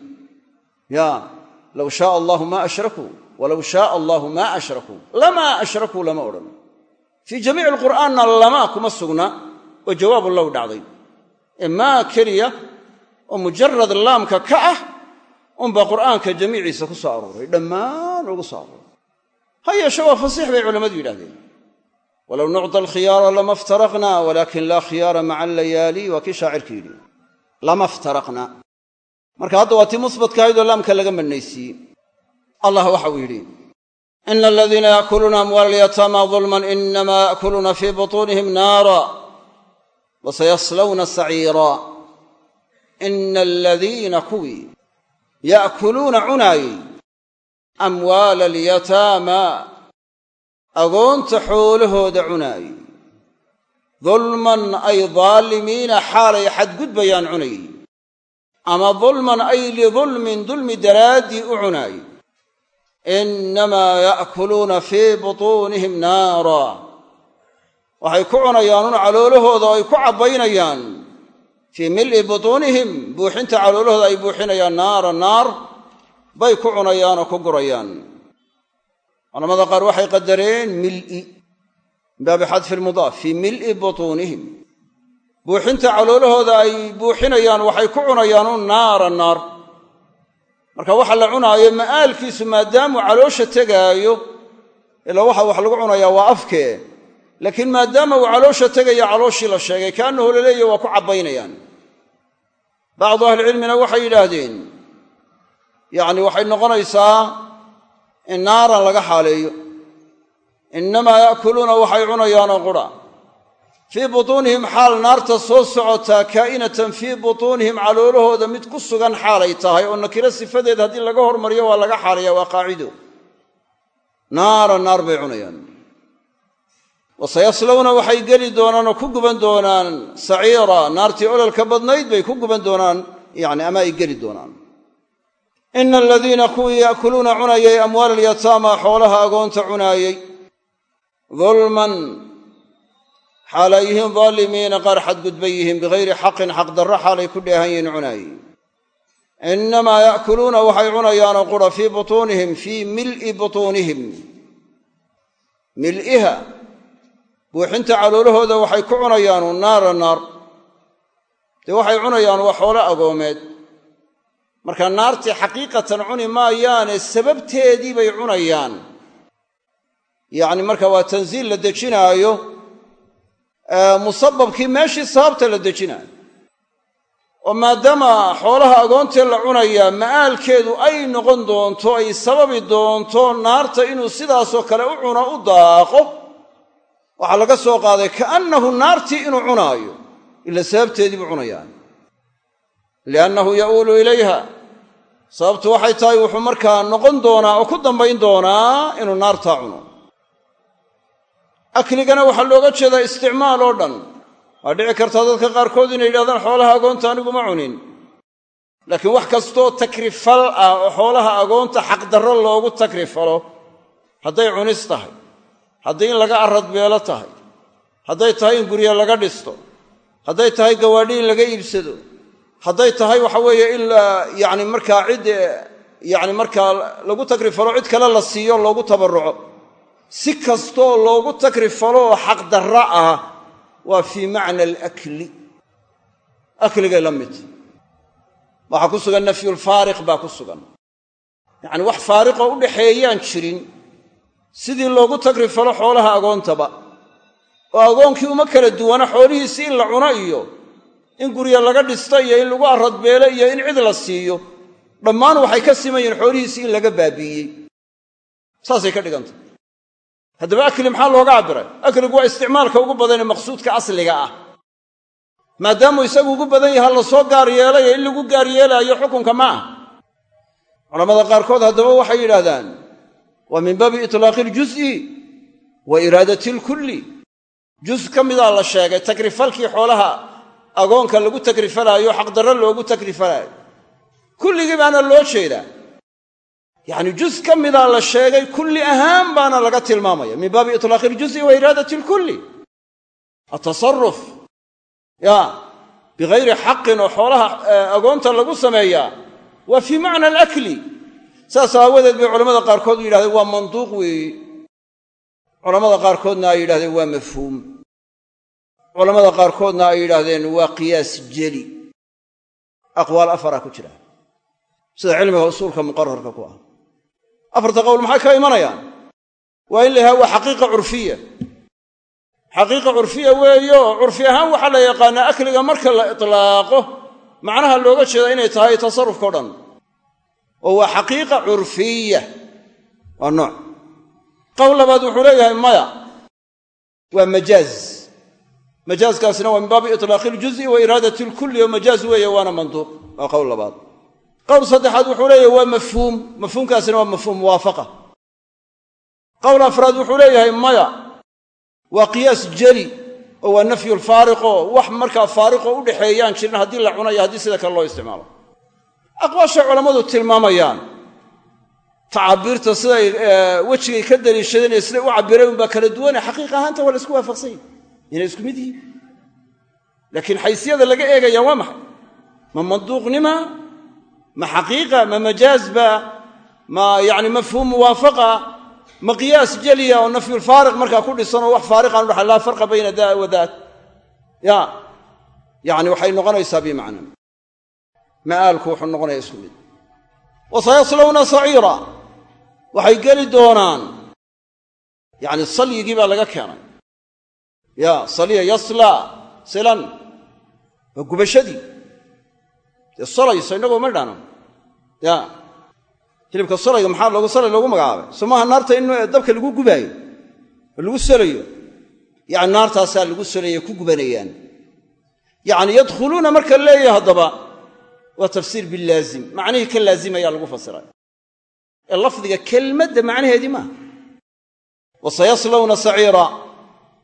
ya low shaaa allahu maa ashrakuu walow shaaa allahu maa ashrakuu lamaa ashrakuu lama odhan. Fii jamiici alqur'aanna lamaa kuma sugna oo jawaabu low dhacday. Ee maa keliya oo mujarad laamka ka ah unbaa qur'aanka jamiiciisa ku soo arooray dhammaan ugu soo arooray. Ha yeeshe waa fasiix bay culammadu yidhahdeen walow nucda alkhiyaara lama iftaraqna walaakin laa khiyaara maca allayaali waa kii shaacirka yidhi. Lama iftaraqna marka hadda waa tii musbatka ahaydoo laamka laga madhnaysiiyey allah waxau yidhi ina aladiina yaakuluuna amwaala alyataama dulman inama yaakuluuna fii butuunihim naara wasayaslawna saciira. Ina aladiina kuwii ya'kuluuna cunaayey amwaala alyataama agoonta xoolahooda cunaayey dulman ay daalimiina xaalay xadgudbayaan cunayey ama dulman ay lidulmin dulmi daraaddii u cunaayey innamaa ya'kuluuna fii butuunihim naara. Waxay ku cunayaan un caloolahooda oo ay ku cabbaynayaan fii mil'i butuunihim buuxinta caloolahooda ay buuxinayaan naara naar bay ku cunayaan oo ku gurayaan. Culamada qaar waxay qadareen mil'i min baabi xadfi lmudaaf fii mil'i butuunihim buuxinta caloolahooda ay buuxinayaan waxay ku cunayaan un naara naar. Marka waxa la cunaayo ma'aalkiisu maadaamuu caloosha tegaayo ilaa waxa wax lagu cunayaa waa afkee laakiin maadaama uu caloosha tegaya calooshii la sheegay kaannahu la leeyahy waa ku cabbaynayaan. Bacdu ahlicilmina waxay yidhaahdeen yacni waxay noqonaysaa in naaran laga xaaleeyo. Innamaa ya'kuluuna waxay cunayaanoo qura. Fii butuunihim xaal naarta soo socotaa kaa'inatan fii butuunihim caloolahooda mid ku sugan xaalay tahay oo nakiro sifadeed haddii laga hormariyo waa laga xaalaya waa qaacido. Naara naar bay cunayaan wasayaslawna waxay geli doonaan oo ku guban doonaan saciira naartii ololka badnayd bay ku guban doonaan yani ama ay geli doonaan. Ina aladiina kuwii yaakuluuna cunayay amwaala alyataama xoolaha agoonta cunaayey dulman xaalay yihiin daalimiina qaar xadgudbay yihiin bigayri xaqin xaqdarro xaalay ku dheehan yihiin cunaayey innamaa yaakuluuna waxay cunayaanoo qura fii butuunihim fii mil'i butuunihim. Mil'iha buuxinta caloolahooda waxay ku cunayaanu naara naar. Dee waxay cunayaan waa xoolo agoomeed. Marka naartii xaqiiqatan cuni maayaane sababteedii bay cunayaan. Yacni marka waa tansiil la dejinaayo musababkii meeshii sababta la dejinaayo. Oo maadaama xoolaha agoontee la cunayaa ma'aalkeedu ay noqon doonto ay sababi doonto naarta inuu sidaasoo kale u cuno u daaqo waxaa laga soo qaaday kaannahu naartii inuu cunaayo. Ila sababteedii buu cunayaa liannahu ya'uulu ilayha. Sababtu waxay tahay wuxuu markaa noqon doonaa oo ku dambayn doonaa inuu naartaa cuno. Akligana waxaa looga jeedaa isticmaal oo dhan. Waa dhici kartaa dadka qaarkood inay yidhahdaan xoolaha agoonta aniguma cunin. Laakiin wax kastoo takrifal ah oo xoolaha agoonta xaqdarro loogu takrifalo hadday cunis tahay hadday in laga aradbeelo tahay hadday tahay in guryo laga dhisto hadday tahay gawaadhi in laga iibsado hadday tahay waxa weeye in yacni markaa cid yacni markaa lagu takrifalo cid kale la siiyo loogu tabarruco. Si kastoo loogu takrifalo oo xaqdarra ah waa fii macna alakli. Akligay la mid. Waxaa ku sugan nafyulfaariq baa ku sugan. Yacni wax faariqoo u dhaxeeyaan jirin sidii loogu takrifalo xoolaha agoontaba oo agoonkii uma kala duwana xoolihiisii in la cuno iyo in gurya laga dhisto iyo in lagu aradbeelo iyo in cid la siiyo. Dhammaan waxay ka simayeen xoolihiisii in laga baabiiyey. Saasay ka dhigantay. Haddaba akli maxaa looga cabbiray? Akligu waa isticmaalka ugu badanee maqsuudka asliga ah. Maadaamuu isagu ugu badan yaha la soo gaar yeelayo in lagu gaar yeelaayo xukunka ma ah culamada qaarkood haddaba waxay yidhaahdaan waa min baabi itlaaqi iljuz'i wa iraadati alkulli juz ka midaa la sheegay takrifalkii xoolaha agoonka lagu takrifalaayo xaqdarro loogu takrifalaayo. Kulligii baana loo jeedaa. Yacni juz ka midaa la sheegay kulli ahaan baana laga tilmaamaya. Min baabi itlaaqi iljuz'i wa iraadati alkulli atasaruf ya bigayri xaqin oo xoolaha agoonta lagu sameeyaa. Waa fii macna alakli saas aawadeed bay culamada qaarkood yidhahdeen waa manduuq weeye culamada qaarkoodna ay yidhahdeen waa mafhuum. Culamada qaarkoodna ay yidhaahdeen waa qiyaas jeli. Aqwaal afaraa ku jira. Sida cilmiga usuulka muqararka ku ah. Afarta qowl maxay ka imanayaan? Waa in la waa xaqiiqa curfiya. Xaqiiqa curfiya weeyo curfi ahaan waxaa la yaqaanaa akliga marka la itlaaqo macnaha looga jeeda inay tahay tasarufkao dhan oo waa xaqiiqa curfiya. Waa nooc. Qowl labaad wuxuu leeyahay maya. Waa majaaz. Majaaskaasina waa min baabi itlaaqi iljuz'i wa iraadati alkulli oo majaaz weeye waana manduuq. Waa qowl labaad. Qowl saddexaad wuxuu leeyahay waa mafhuum. Mafhuumkaasina waa mafhuum muwaafaqa. Qowl afraad wuxuu leeyahay maya. Waa qiyaas jeli oo waa nafyulfaariqo wax markaa faariqoo u dhexeeyaan jirin haddii la cunayo haddii sida kale loo isticmaalo aqwaashay culammadu tilmaamayaan. Tacabiirta siday wejigay ka daliishadeen ee siday u cabireen unbaa kala duwane xaqiiq ahaanta waa la isku waafaqsan yahi inay isku mid yihiin. Laakiin xaysiyada laga eegaya waa maxay? Ma manduuqnima ma xaqiiqa ma majaazba ma yacni mafhuum muwaafaqa ma qiyaas jeliya oo nafyulfaariq markaa ku dhisan oo wax faariqaan udhaxa laa farqa bayna daa wa daat. Ya yacni waxay noqonaysaa bimacna ma'aalku wuxuu noqonayaa isku mid. Wa sayaslawna saciira waxay geli doonaan. Yacni salyigii baa laga keenay. Ya salya yaslaa silan. Waa gubashadii? Dee salayso innagoo ma dhaano ya. Hilibka salayga maxaa loogu salay? Loogu magacaabay. Soo maaha naarta in dabka lagu gubaayo oo lagu solayo yacni naartaasaa lagu solaya ku gubanayaan. Yacni yadkhuluuna marka leeyahay haddaba waa tafsiir bilaazim macnihii ka laazimaya lagu fasiray. Ee lafdiga kelmadda macnaheedii maaha wa sayaslawna saciira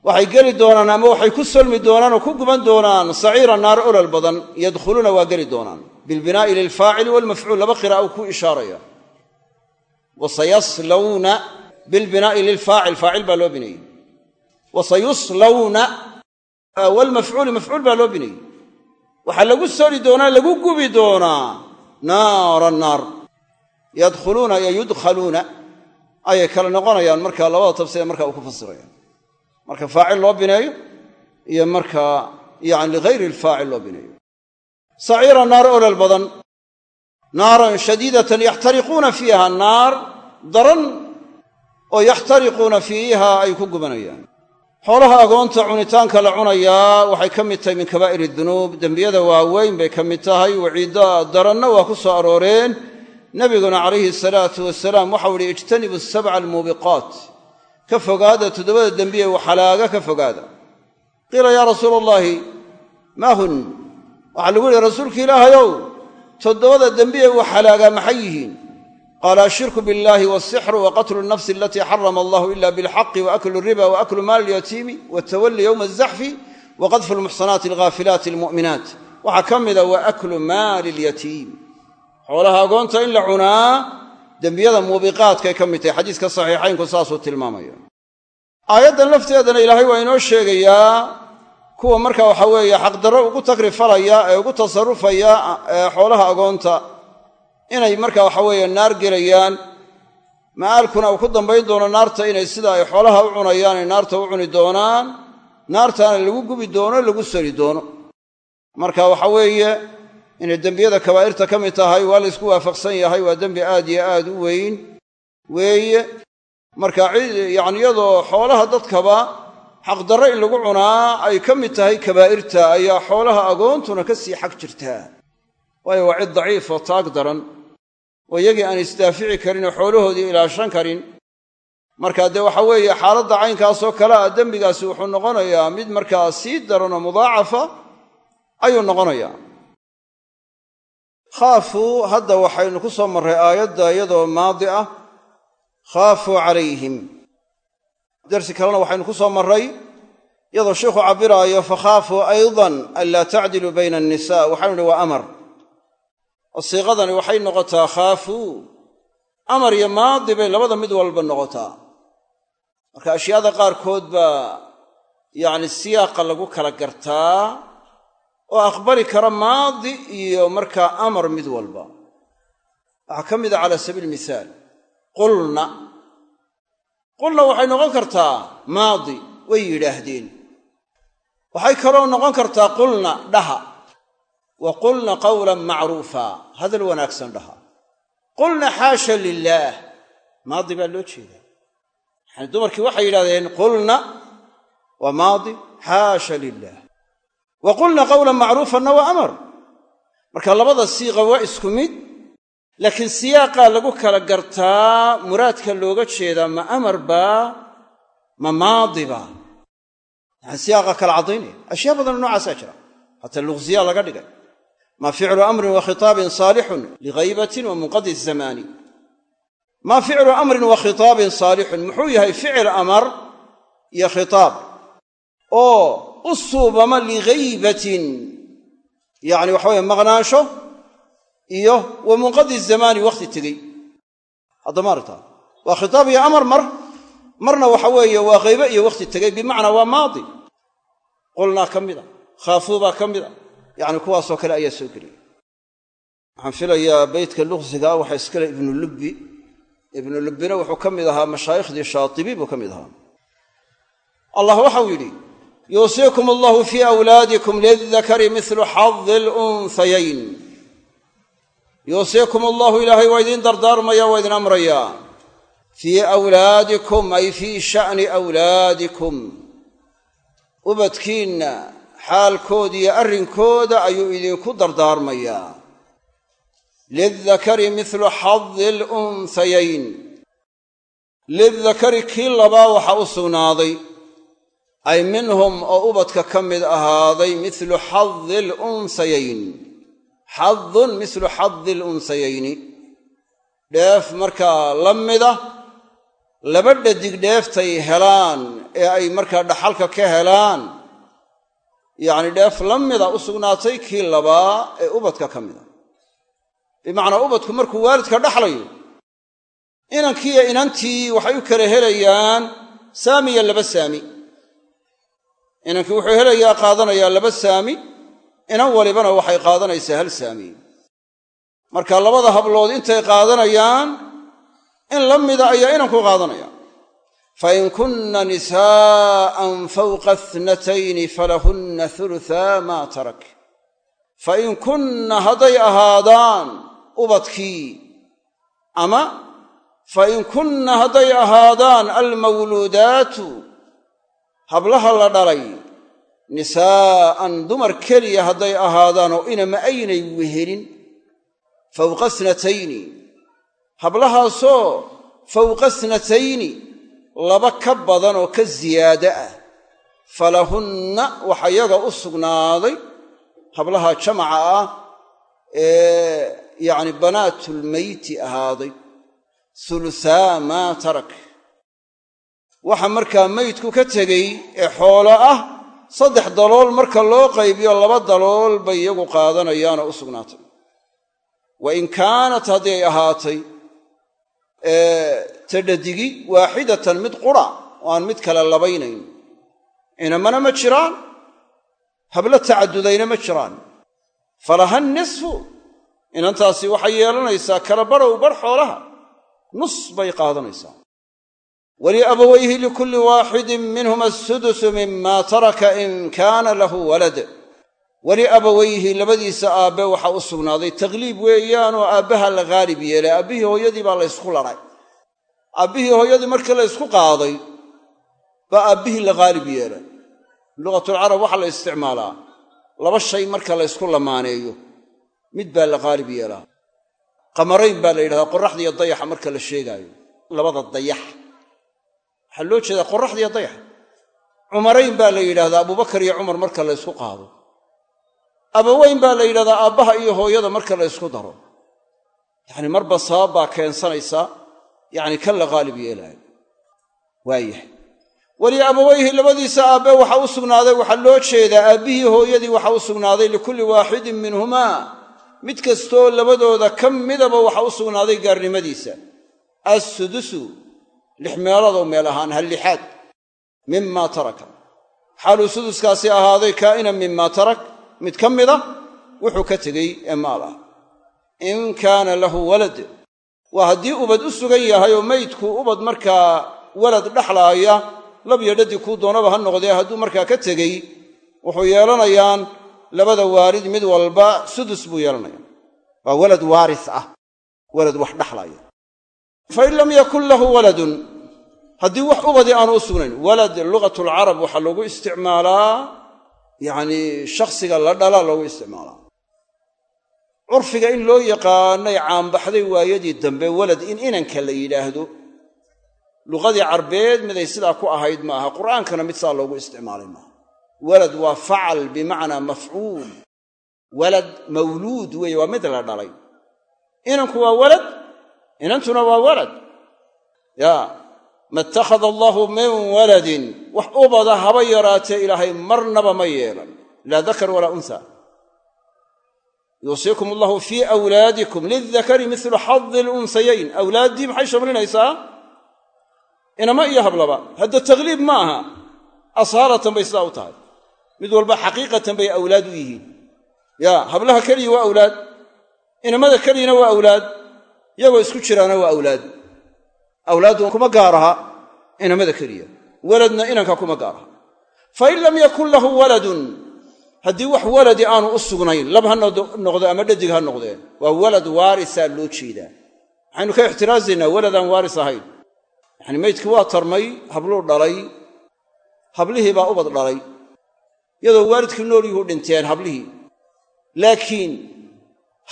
waxay geli doonaan ama waxay ku solmi doonaan oo ku guban doonaan saciira naar olol badan yadkhuluuna waa geli doonaan. Bilbinaa'i lilfaacili walmafcuul laba qiraa'u ku ishaaraya. Wa sayaslawna bilbinaa'i lilfaacil loo bineeyey waxaa lagu sori doonaa lagu gubi doonaa. Naara naar. Yadkhuluuna iyo yudkhaluuna. Ayay kala noqonayaan. Marka labada tafsiir marka uu ku fasiraya marka faacil loo bineeyo iyo markaa yani ligayri alfaacil loo bineeyo. Saciira naar olol badan. Naaran shadiidatan yaxtariquuna fiiha. Naar daran oo yaxtariquuna fiiha ay ku gubanayaan xoolaha agoonta cunitaanka la cunayaa waxay ka mid tahay min kabaa'ir dunuub. Dembiyada waaweyn bay ka mid tahay. Waciidda daranna waa ku soo arooreen. Nabiguna calayhi salaatu wasalaam waxau ihi ijtanibu sabca almuubiqaat ka fogaada toddobada dembiye waxalaaga ka fogaada. Qiila yaa rasuula allaahi maa hun? Waxaa lagu yihi rasuulka ilaahayow toddobada dembiye waxalaagaa maxay yihiin qaala ashirku biاllahi walsixru wa qatlu nafsi alatii xarama allahu ila bilxaqi wa aklu riba wa aklu maali lyatiimi watawalli yowma azaxfi wa qadfu lmuxsanaati alghaafilaati almu'minaat waxaa ka mida wa aklu maali lyatiim xoolaha agoonta in la cunaa dembiyada muubiqaadkay ka mid tahay. Xadiiska saxiixaynku saasuu tilmaamaya. Aayaddan lafteedana ilaahay waa inoo sheegayaa kuwa marka waxa weeye xaqdarro ugu tagrifalaya ee ugu tasarrufaya xoolaha agoonta inay marka waxa weeye naar gelayaan. Ma'aalkuna uu ku dambayn doono naarta inay sida ay xoolaha u cunayaan ay naarta u cuni doonaan. Naartaana lagu gubi doono lagu sari doono. Marka waxa weeye inay dembiyada kabaa'irta ka mid tahay waa la ysku waafaqsan yahay waa dembi aad iyo aad u weyn. Weeye marka yacni iyadoo xoolaha dadkaba xaqdarro in lagu cunaa ay ka mid tahay kabaa'irta ayaa xoolaha agoontuna ka sii xag jirtaa. Waayo waa cid daciif oo taag daran oo iyagii aan isdaafici karin oo xoolahoodii ilaashan karin. Marka dee waxa weeye xaaladda caynkaasoo kale ah dembigaasi wuxuu noqonayaa mid markaa sii daran oo mudaacafa ayuu noqonayaa. Khaafuu hadda waxaynu ku soo marray aayadda iyadoo maadi ah khaafuu calayhim. Darsi kalena waxaynu ku soo marray iyadoo sheikhu cabbiraayo fakhaafuu aydan an laa tacdiluu bayna annisa waxaynu idhi waa amar oo siiqadani waxay noqotaa khaafuu amar iyo maadi bay labada mid walba noqotaa. Marka ashyaada qaarkood baa yacni siyaaqa lagu kala gartaa oo aqbali kara maadi iyo markaa amar mid walba. Waxaa ka mida cala sabiili mihaal qulna. Qulna waxay noqon kartaa maadi way yidhaahdeen. Waxay kaloo noqon kartaa qulna dhaha. Wa qulna qawlan macruufa hadal wanaagsan dhaha. Qulna xaasha lilaah maadi baa loo jeedaa. Yani dumarkii waxay yidhahdeen qulna waa maadi xaasha lilah wa qulna qawlan macruufanna waa amar. Marka labada siiqa waa isku mid laakiin siyaaqaa lagu kala gartaa muraadka looga jeedaa ma amar baa ma maadi baa. Yani siyaaqa kala caddaynaya ashyaa badanoo noocaasaa jira. Hataa luqsiyaa laga dhigay maa ficlu amrin wa khitaabin saalixun ligaybatin wa munqadi zamaani maa ficlu amrin wa khitaabin saalixun muxuu yahay ficil amar iyo khitaab oo u suubama ligaybatin yacni waxa weye maqnaansho iyo wa munqadi zamaani wakhti tegey. Haddama aragtaa? Waa khitaab iyo amar mar marna waxa weeye waa haybe iyo wakhti tegey bimacnaa waa maadi. Qulnaa ka baa ka mida yacni kuwaasoo kale ayaa soo geliyay waxaan filayaa beytka luqsiga ah waxaa iskale ibnu lubbi. Ibnu lubbina wuxuu ka mid ahaa mashaayikhdii shaatibi buu ka mid ahaa. Allah waxau yidhi yuusiikum allahu fii awlaadikum lildakari milu xadi alunhayayn yuusiikum allahu ilaahay waa idiin dardaarmaya waa idin amrayaa. Fii awlaadikum ay fii sha'ni awlaadikum. Ubadkiinna xaalkooda iyo arrinkooda ayuu idinku dardaarmayaa. lildakari milu xadi alunhayayn lildakari kii labaa waxaa u sugnaaday ay minhum oo ubadka ka mid ahaaday milu xadi alunhayayn xadun milu xadi alunsayayni dheef markaa la mida laba dhadig dheeftay helaan ee ay markaa dhaxalka ka helaan yacni dheef la mida u sugnaatay kii labaa ee ubadka ka mida. Bimacnaa ubadku markuu waalidka dhaxlayo inankiiyo inantii waxay u kala helayaan saamiya laba saami. Inankii wuxuu helayaa qaadanayaa laba saami inan walibana waxay qaadanaysaa hal saami. Marka labada hablood intay qaadanayaan in la mida ayaa inanku qaadanaya fain kunna nisaa'an fawqa ithnatayni falahunna huluthaa maa tarak fain kunna hadday ahaadaan ubadkii ama fain kunna hadday ahaadaan almawluudaatu hablaha la dhalay nisaa'an dumar keliya hadday ahaadaan oo inama aynay wehelin fawqa snatayni hablahaasoo fawqa snatayni laba ka badan oo ka ziyaado ah. Falahunna waxa yaga u sugnaaday hablaha jamaca ah ee yacni banaatulmeyti ahaaday. Hulusaa maa tarak. Waxa markaa meydku ka tegey ee xoolo ah saddex dalool marka loo qaybiyo laba dalool bay iyagu qaadanayaanoo u sugnaatay. Wa in kaanat hadday ahaatay tadhadigi waaxidatan mid qura oo aan mid kale labaynayn. Inamana ma jiraan? Hablo tacadudayna ma jiraan. Falaha nisfu inantaasi waxay yeelanaysaa kala badhow badh xoolaha. Nus bay qaadanaysaa. Waliabawayhi likulli waaxidin minhuma asudusu mima taraka in kaana lahu walad waliabawayhi labadiisa aabbe waxaa u sugnaaday. Takhliib weeyaanoo aabbaha la haalib yeelay. Aabbihii hooyadii baa la ysku ladhay aabbihii hooyadii markii la ysku qaaday baa aabbihii la haalib yeelay. Lugatulcarab waxaa la isticmaalaa. Laba shay marka la ysku lamaaneeyo. Mid baa la haalib yeelaa. Qamarayn baa la yidhahdaa qoraxdiiyo dayaxa marka la sheegaayo. Labada dayax. Waxaa loo jeedaa qoraxdiiyo dayaxa cumarayn baa la yidhahdaa abubakar iyo cumar marka la ysku qaado abaweyn baa la yidhahdaa aabbaha iyo hooyada marka la ysku daro. Yacni marba sabab baa keensanaysa yacni kan la haalib yeelaayo. Waayahay weli abaweyhi labadiisa aabbe waxa u sugnaaday waxaa loo jeedaa aabbihii hooyadii waxa u sugnaaday likulli waaxidin minhumaa. Mid kastoo labadooda ka midaba waxa u sugnaaday gaarnimadiisa. Assudusu lix meeloodoo meel ahaan hal lixaad mimaa taraka. Xaaluu suduskaasi ahaaday kaa'inan mimaa tarak mid ka mida wuxuu ka tegey ee maal ah in kaana lahu walad. Waa haddii ubad u sugan yahay oo meydku ubad markaa walad dhexlaaya labyo dhaddi kuu doonaba ha noqdee hadduu markaa ka tegey wuxuu yeelanayaan labada waalid mid walba sudus buu yeelanaya waa walad waaris ah walad wax dhexlaaya fain lam yakun lahu waladun haddii wax ubadii aanu u sugnayn walad lugatulcarab waxaa loogu isticmaalaa yacnii shakhsiga la dhala loogu isticmaalaa curfiga in loo yaqaanay caanbaxday waayadii dambe walad in inanka la yidhaahdo luqadii carbeed miday sidaa ku ahayd ma aha qur'aankana mid saa loogu isticmaalay maaha. Walad waa facal bimacnaa mafcuul. Walad mawluud weeye waa mid la dhalay. Inanku waa walad inantuna waa walad. Yaa ma ittakhada allaahu min waladin. Wax ubada haba yaraatee ilaahay marnaba ma yeelan. Laa dakar walaa unha yuusiikum allahu fii awlaadikum lildakari milu xadi lunsayayn awlaaddii maxay shamlinaysaa inama iyo hablaba. Hadda takhliib ma aha. Asaalatan bay sidaa u tahay. Mid walba xaqiiqatan bay awlaad u yihiin. Yaa hablaha keliya waa awlaad. Inamada keliyana waa awlaad. Iyagoo isku jiraana waa awlaad awlaaddu kuma gaaraha inamada keliya. Waladna inanka kuma gaaraha fain lam yakun lahu waladun haddii wax waladi aanu u sugnayn lab ha noqdo ama dhadig ha noqdee waa walad waarisaa loo jeedaa maxaynu ka ixtiraasaynaa waladaan waaris ahayn. Yacni maydkii waa tarmay habluu dhalay hablihii baa ubad dhalay. Iyadoo waalidkii nool yuhu dhinteen hablihii. Laakiin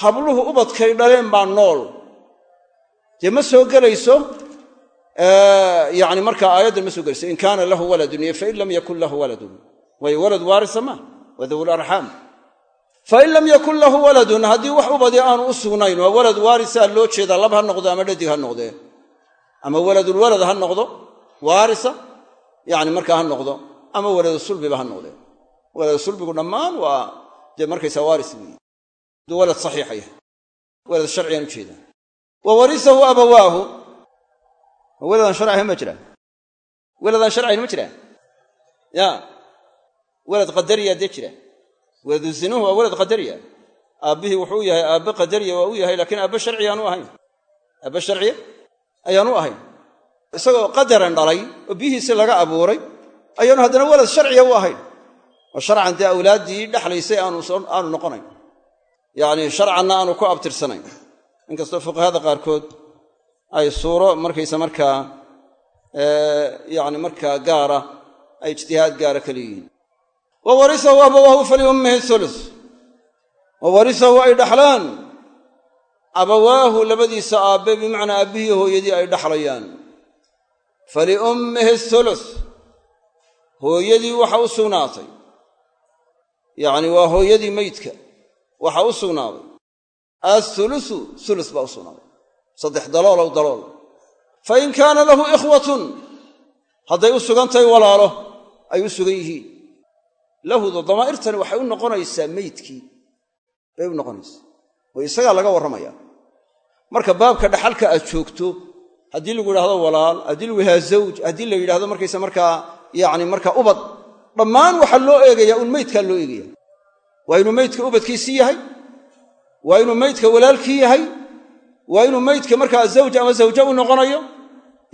habluhu ubadkay dhaleen baa nool. Dee ma soo gelayso yacni markaa aayaddan ma soo gelayso in kaana lahu waladun iyo fain lam yakun lahu waladun. Waayo walad waarisa ma? Waa dawu larxaam fain lam yakun lahu waladun haddii wax ubadii aanu u sugnayn waa walad waarisaa loo jeedaa lab ha noqdo ama dhadig ha noqdee. Ama waladulwalad ha noqdo waarisa yani markaa ha noqdo ama waladu sulbiba ha noqdee. Waladu sulbigu dhammaan waa dee markaysaa waaris walad saxiixa walad sharcigaan u jeedaa wa warisahu abawaahu ma weladaan sharcihan ma jiraa weladaan sharcihan ma jiraa ya welad qadariya dee jira weladu zinuhu waa welad qadariya. Aabbihii wuxuu yahay aabbe qadariya waa u yahay laakiin aabbe sharci aanu ahayn. Aabbe sharciya ayaanu ahayn. Isagoo qadaran dhalay oo biyihiisii laga abuuray ayaanu haddana welad sharciya u ahayn. Oo sharcan dee awlaaddii dhexlaysay aanu noqonayn. Yacni sharcanna aanu ku abtirsanayn inkastoo fuqahada qaarkood ay suuro markaysa markaa yani markaa gaara ay ijtihaad gaara ka leeyihiin. Wa warisahu abawaahu faliummihi ulu wa warisahu ay dhaxlaan. Abawaahu labadiisa aabbe bimacnaa aabbihii hooyadii ay dhaxlayaan. Faliummihi hulus hooyadii waxa u sugnaatay. Yacni waa hooyadii meydka waxa u sugnaaday. Athulusu sulus baa u sugnaaday saddex daloolow dalool. Fa in kaana lahu ikhwatun hadday u sugan tahay walaalo ay u sugan yihiin. Lahudu damaa'irtani waxay u noqonaysaa meydkii bay u noqonaysaa. Oo isagaa laga warramayaa. Marka baabka dhaxalka aad joogto haddii lagu yidhahdo walaal haddii lagu yidhahdo zawj haddii la yidhahdo markaysa markaa yacni markaa ubad dhammaan waxaa loo eegayaa un meydkaa loo eegaya waa inuu meydka ubadkiisii yahay? Waa inuu meydka walaalkii yahay waa inuu meydka markaa zawj ama zawje u noqonayo?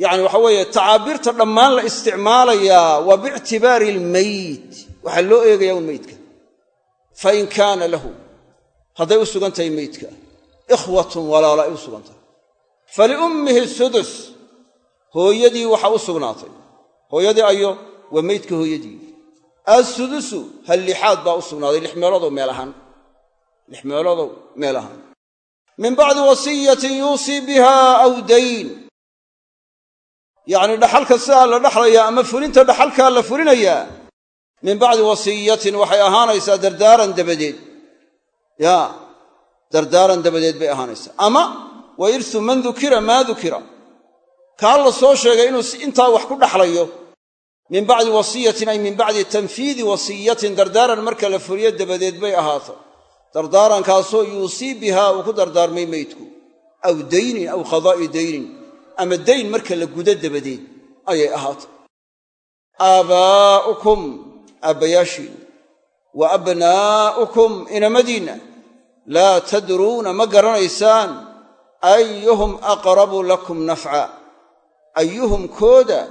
Yacni waxa weeye tacaabiirta dhammaan la isticmaalayaa waa biictibaari ilmeyt waxaa loo eegayaa un meydka fa in kaana lahu hadday u sugan tahay meydka ikhwatun walaalo ay u sugan tahay. Faliummihi sudus hooyadii waxa u sugnaatay. Hooyadii ayo waa meydka hooyadii. Assudusu hal lixaad baa u sugnaaday lix meeloodow meel ahaan. Lix meeloodow meel ahaan min bacdi wasiyatin yuusii biha aw dayn. Yacni dhaxalka sidaa la dhaxlayaa ama fulinta dhaxalkaa la fulinayaa min bacdi wasiyatin waxay ahaanaysaa dardaaran dabadeed. Ya dardaaran dabadeed bay ahaanaysaa. Ama wa irsu man dukira maa dukira kaa la soo sheegay inuu intaa wax ku dhaxlayo min bacdi wasiyatin ay min bacdi tanfiidi wasiyatin dardaaran marka la fuliyo dabadeed bay ahaato dardaarankaasoo yuusii bihaa uu ku dardaarmay meydku. Aw daynin aw qadaa'i daynin. Ama dayn marka la gudo dabadeed ayay ahaato aabaa'ukum aabbayaashiinna wa abnaa'ukum inamadiinna laa tadruuna ma garanaysaan ayuhum aqrabu lakum nafca. Ayuhum kooda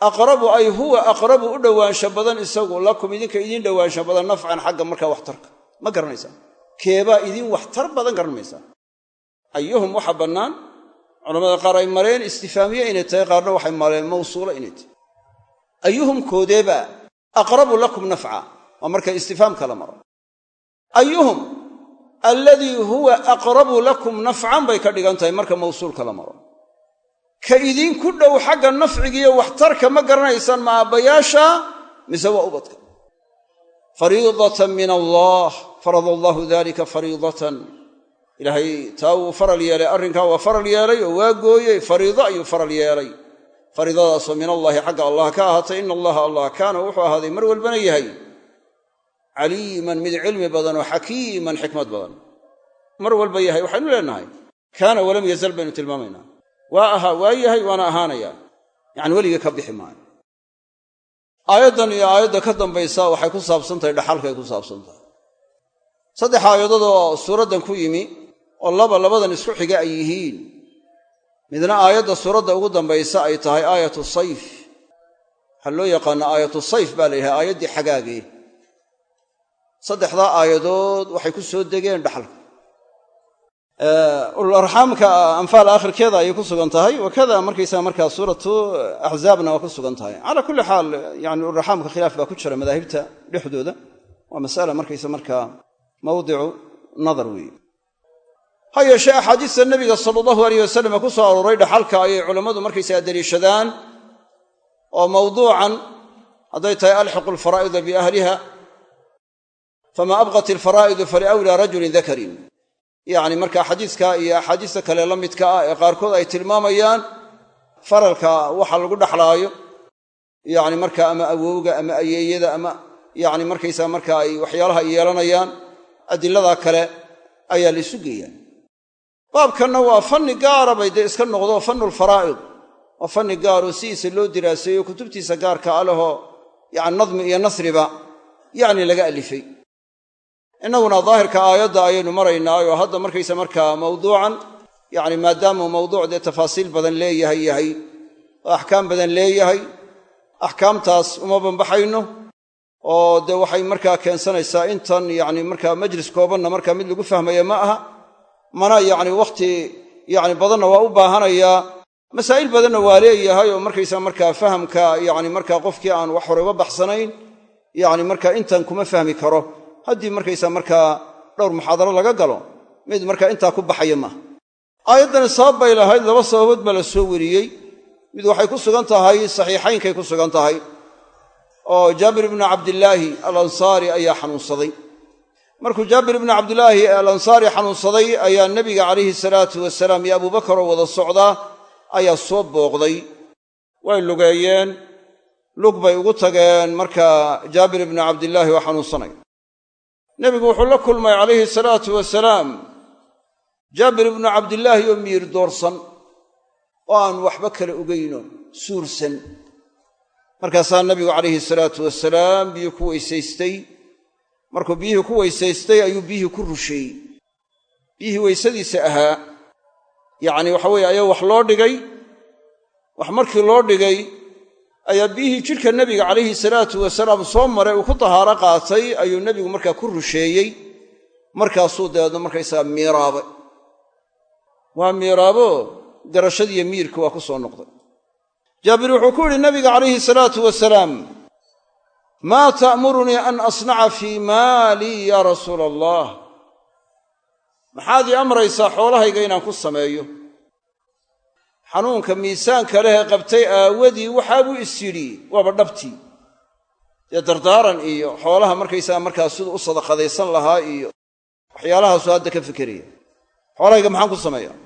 aqrabu ay huwa aqrabu u dhowaansha badan isagu lakum idinka idiin dhowaansha badan nafcan xagga markaa waxtarka ma garanaysaan keebaa idiin waxtar badan garan maysaan ayuhum waxa bannaan culamada qaar ay mareen istifaamiye inay tahay qaarna waxay mareen mawsuula inay tahay. Ayuhum koodeeba aqrabu lakum nafca waa marka istifaamka la maro. Ayuhum alladii huwa aqrabu lakum nafcan bay ka dhigan tahay marka mawsuulka la maro. Ka idiinku dhow xagga nafcigiiyo waxtarka ma garanaysaan ma aabbayaasha mise waa ubadka fariidatan min allah farada allaahu dalika fariidatan. Ilaahay taa wuu faral yeelay arrinkaa waa faral yeelay oo waa gooyey fariido ayuu faral yeelay. Fariidadaasoo min allaahi xagga allah ka ahaatay ina allaha allah kaana wuxuu ahaaday mar walbana yahay caliiman mid cilmi badan oo xakiiman xikmad badan. Mar walba yahay waxaynu leenahay kaana walam yazal baynu tilmaamaynaa. Waa ahaa waa yahay waana ahaanayaa yacani weligii ka bixi maayo aayaddan iyo aayadda ka dambaysa waxay ku saabsan tahay dhaxalkay ku saabsan tahay saddex aayadood oo suuraddan ku yimi oo laba labadan isku xiga ay yihiin. Midna aayadda suuradda ugu dambaysa ay tahay aayatu sayf. Waxaa loo yaqaana aayatu sayf baa la yidhaha aayaddii xagaagee saddexdaa aayadood waxay ku soo degeen dhaxalka ulul arxaamka anfaal aakhirkeeda ayay ku sugan tahay. Wakada markaysaa markaa suuratu axzaabna waa ku sugan tahay. Calaa kulli xaal yani ululaarxaamka khilaaf baa ku jira madaahibta dhexdooda. Waa masala markaysa markaa mawdicu nadar weeye. Ha yeeshee axaadiista nebiga sala allahu aleyh wasalam ku soo arooray dhaxalka ayay culammadu markaysaga deliishadaan oo mawduucan hadday tahay alxiqu alfaraa'ida biahliha fama abqat alfaraa'idu faliawlaa rajulin dakarin yacni markaa xadiiska iyo axaadiista kale la midka ah ee qaarkood ay tilmaamayaan faralka waxa lagu dhaxlaayo yacni markaa ama awowga ama ayeeyada ama yacni markaysaa markaa ay waxyaalaha ay yeelanayaan adiladaa kale ayaa la isu geeyaa baabkanna waa fanni gaara bay dee iska noqdo fannulfaraa'id waa fanni gaaroo sidiisa loo diraaseeyo kutubtiisa gaarka a lehoo yani nadmi iyo nasriba yacni laga alifay innaguna daahirka aayadda ayaynu maraynaayo hadda markaysa markaa mawduucan yacni maadaamuu mawduuc dee tafaasiil badan leeyahay yahay oo axkaam badan leeyahay axkaamtaas uma banbaxayno oo dee waxay markaa keensanaysaa intan yacni markaa majlis koobanna markaa mid lagu fahmaya ma aha mana yacni wakhti yacni badanna waa u baahanayaa masaa'il badanna waa leeyahay oo markaysaa markaa fahamka yacni markaa qofkii aan wax hore uga baxsanayn yacni markaa intan kuma fahmi karo haddii markaysaa markaa dhowr muxaadaro laga galo mid markaa intaa ku baxaya maaha aayaddani sabab bay lahayd laba sababood baa la soo weriyey mid waxay ku sugan tahay saxiixaynkay ku sugan tahay oo jaabir ibnu cabdillaahi al ansaari ayaa xanuunsaday. Markuu jaabir ibnu cabdillaahi al ansaari xanuunsaday ayaa nebiga calayhi salaatu wasalaam iyo abubakar oo wada socdaa ayaa soo booqday. Way lugeeyeen lug bay ugu tageen markaa jaabir ibnu cabdillaahi oo xanuunsanay nebigu wuxuu la kulmay calayhi salaatu wasalaam jaabir ibnu cabdillaahi oo miir doorsan oo aan waxba kala ogayno suursan. Markaasaa nebigu calayhi salaatu wasalaam biyuu ku weysaystay. Markuu biyihii ku weysaystay ayuu biyihii ku rusheeyey biyihii weysadiisa ahaa. Yacni waxa weeye ayaa wax loo dhigay. Wax markii loo dhigay ayaa biyihii jidhka nebiga calayhi salaatu wasalaam soo maray uu ku tahaaro qaatay ayuu nebigu markaa ku rusheeyey. Markaasuu dabeedno markaysaga miiraabay. Waa miiraabo? Garashadiiyo miirka waa ku soo noqday. Jaabir wuxuu ku yidhi nabiga calayhi salaatu wasalaam maa ta'murunii an asnaca fii maalii yaa rasuula allah maxaad ii amraysaa xoolahayga inaan ku sameeyo xanuunka miisaanka lehee qabtay aawadii waxaabuu is yidhi waaba dhabtii dee dardaaran iyo xoolaha markaysaga markaas siduu u sadaqadaysan lahaa iyo waxyaalahaasuu hadda ka fikeraya xoolahayga maxaan ku sameeyaa?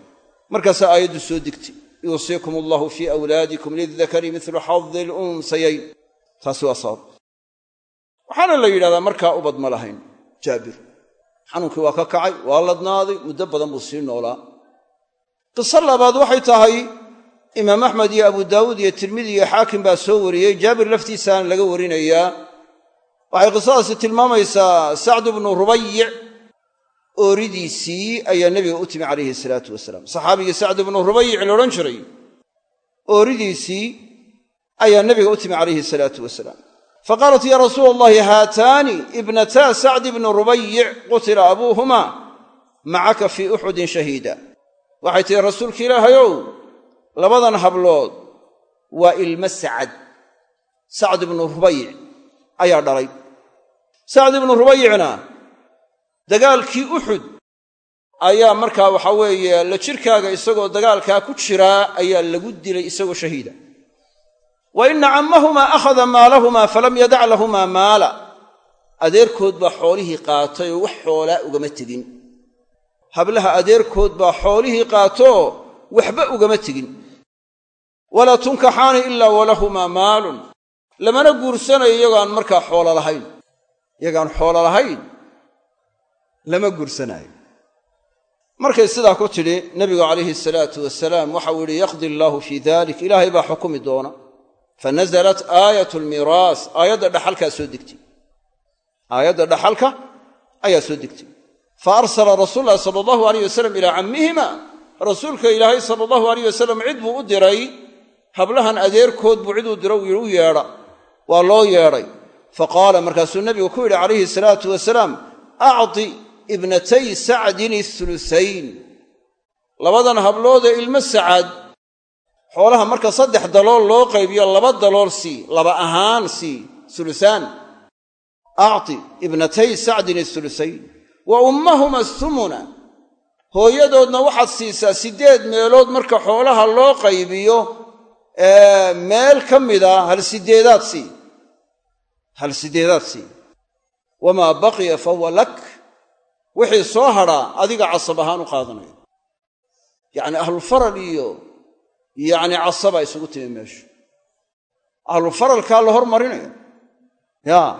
Markaasaa aayaddu soo degtay yuusiikum allahu fii awlaadikum lildakari midlu xadi lunsayayn taasi waa sabab. Waxaana la yidhahdaa markaa ubad ma lahayn jaabir. Xanuunkii waa ka kacay waa ladnaaday muddo badan buu sii noolaa qiso labaad waxay tahay imaam axmed iyo abu daawuud iyo tirmidi iyo xaakim baa soo wariyey jaabir laftiisaan laga warinayaa waxay qisadaasi tilmaamaysaa sacdu bnu rubayic ooridiisii ayaa nebiga u timi calayhi salaatu wasalaam. Saxaabigii sacdu bnu rubayic la odhan jiray ooridiisii ayaa nebiga u timi calayhi salaatu wasalaam. Faqaalat yaa rasuula allahi haataani ibnataa sacdi bni rubayic qutila abuuhumaa macaka fii uxudin shahiida waxay tihi rasuulka ilaahayow labadan hablood waa ilmo sacad. Sacd ibnu rubayic ayaa dhalay. Sacd ibnu rubayicna dagaalkii uxud ayaa markaa waxaa weeye la jirkaaga isagoo dagaalkaa ku jiraa ayaa lagu dilay isagoo shahiida. Wa inna cammahumaa akhada maalahumaa falam yadac lahumaa maala. Adeerkood baa xoolihii qaatay oo wax xoolaa ugama tegin hablaha adeerkood baa xoolihii qaatoo waxba ugama tegin. Walaa tunkaxaani ilaa walahumaa maalun. Lamana guursanayo iyagoaan markaa xoolo lahayn iyagaan xoolo lahayn lama guursanaayo. Markay sidaa ku tidhi nebigu calayhi salaatu wasalaam waxau yidhi yaqdi allaahu fii dalik ilaahay baa xukumi doona. Fa nasalat aayat almiiraas aayadda dhaxalkaa soo degtay. Aayadda dhaxalka ayaa soo degtay fa arsala rasuul lahi sala allahu alayh wasalam ilaa cammihima. Rasuulka ilaahay sala allahu alayh wasalam cid buu u diray hablahan adeerkood buu cid uu diro u u yeedha. Waa loo yeedhay. Fa qaala markaasuu nebigu ku yidhi calayhi salaatu wasalaam acdi ibnatay sacdin ihulusayn labadan habloodee ilmo sacad xoolaha marka saddex dalool loo qaybiyo laba dalool sii laba ahaan sii sulusaan acti ibnatay sacdin ihulusayn wa ummahuma sumuna hooyadoodna waxaad siisaa siddeed meelood marka xoolaha loo qaybiyo meel ka mida hal sideedaad sii. Hal sideedaad sii. Wamaa baqiya fahuwa lak. Wixii soo hadhaa adiga casab ahaan u qaadanaya yacni ahlufaral iyo yacni casabaa isugu timi meeshu. Ahlufaralkaa la hormarinaya yaa.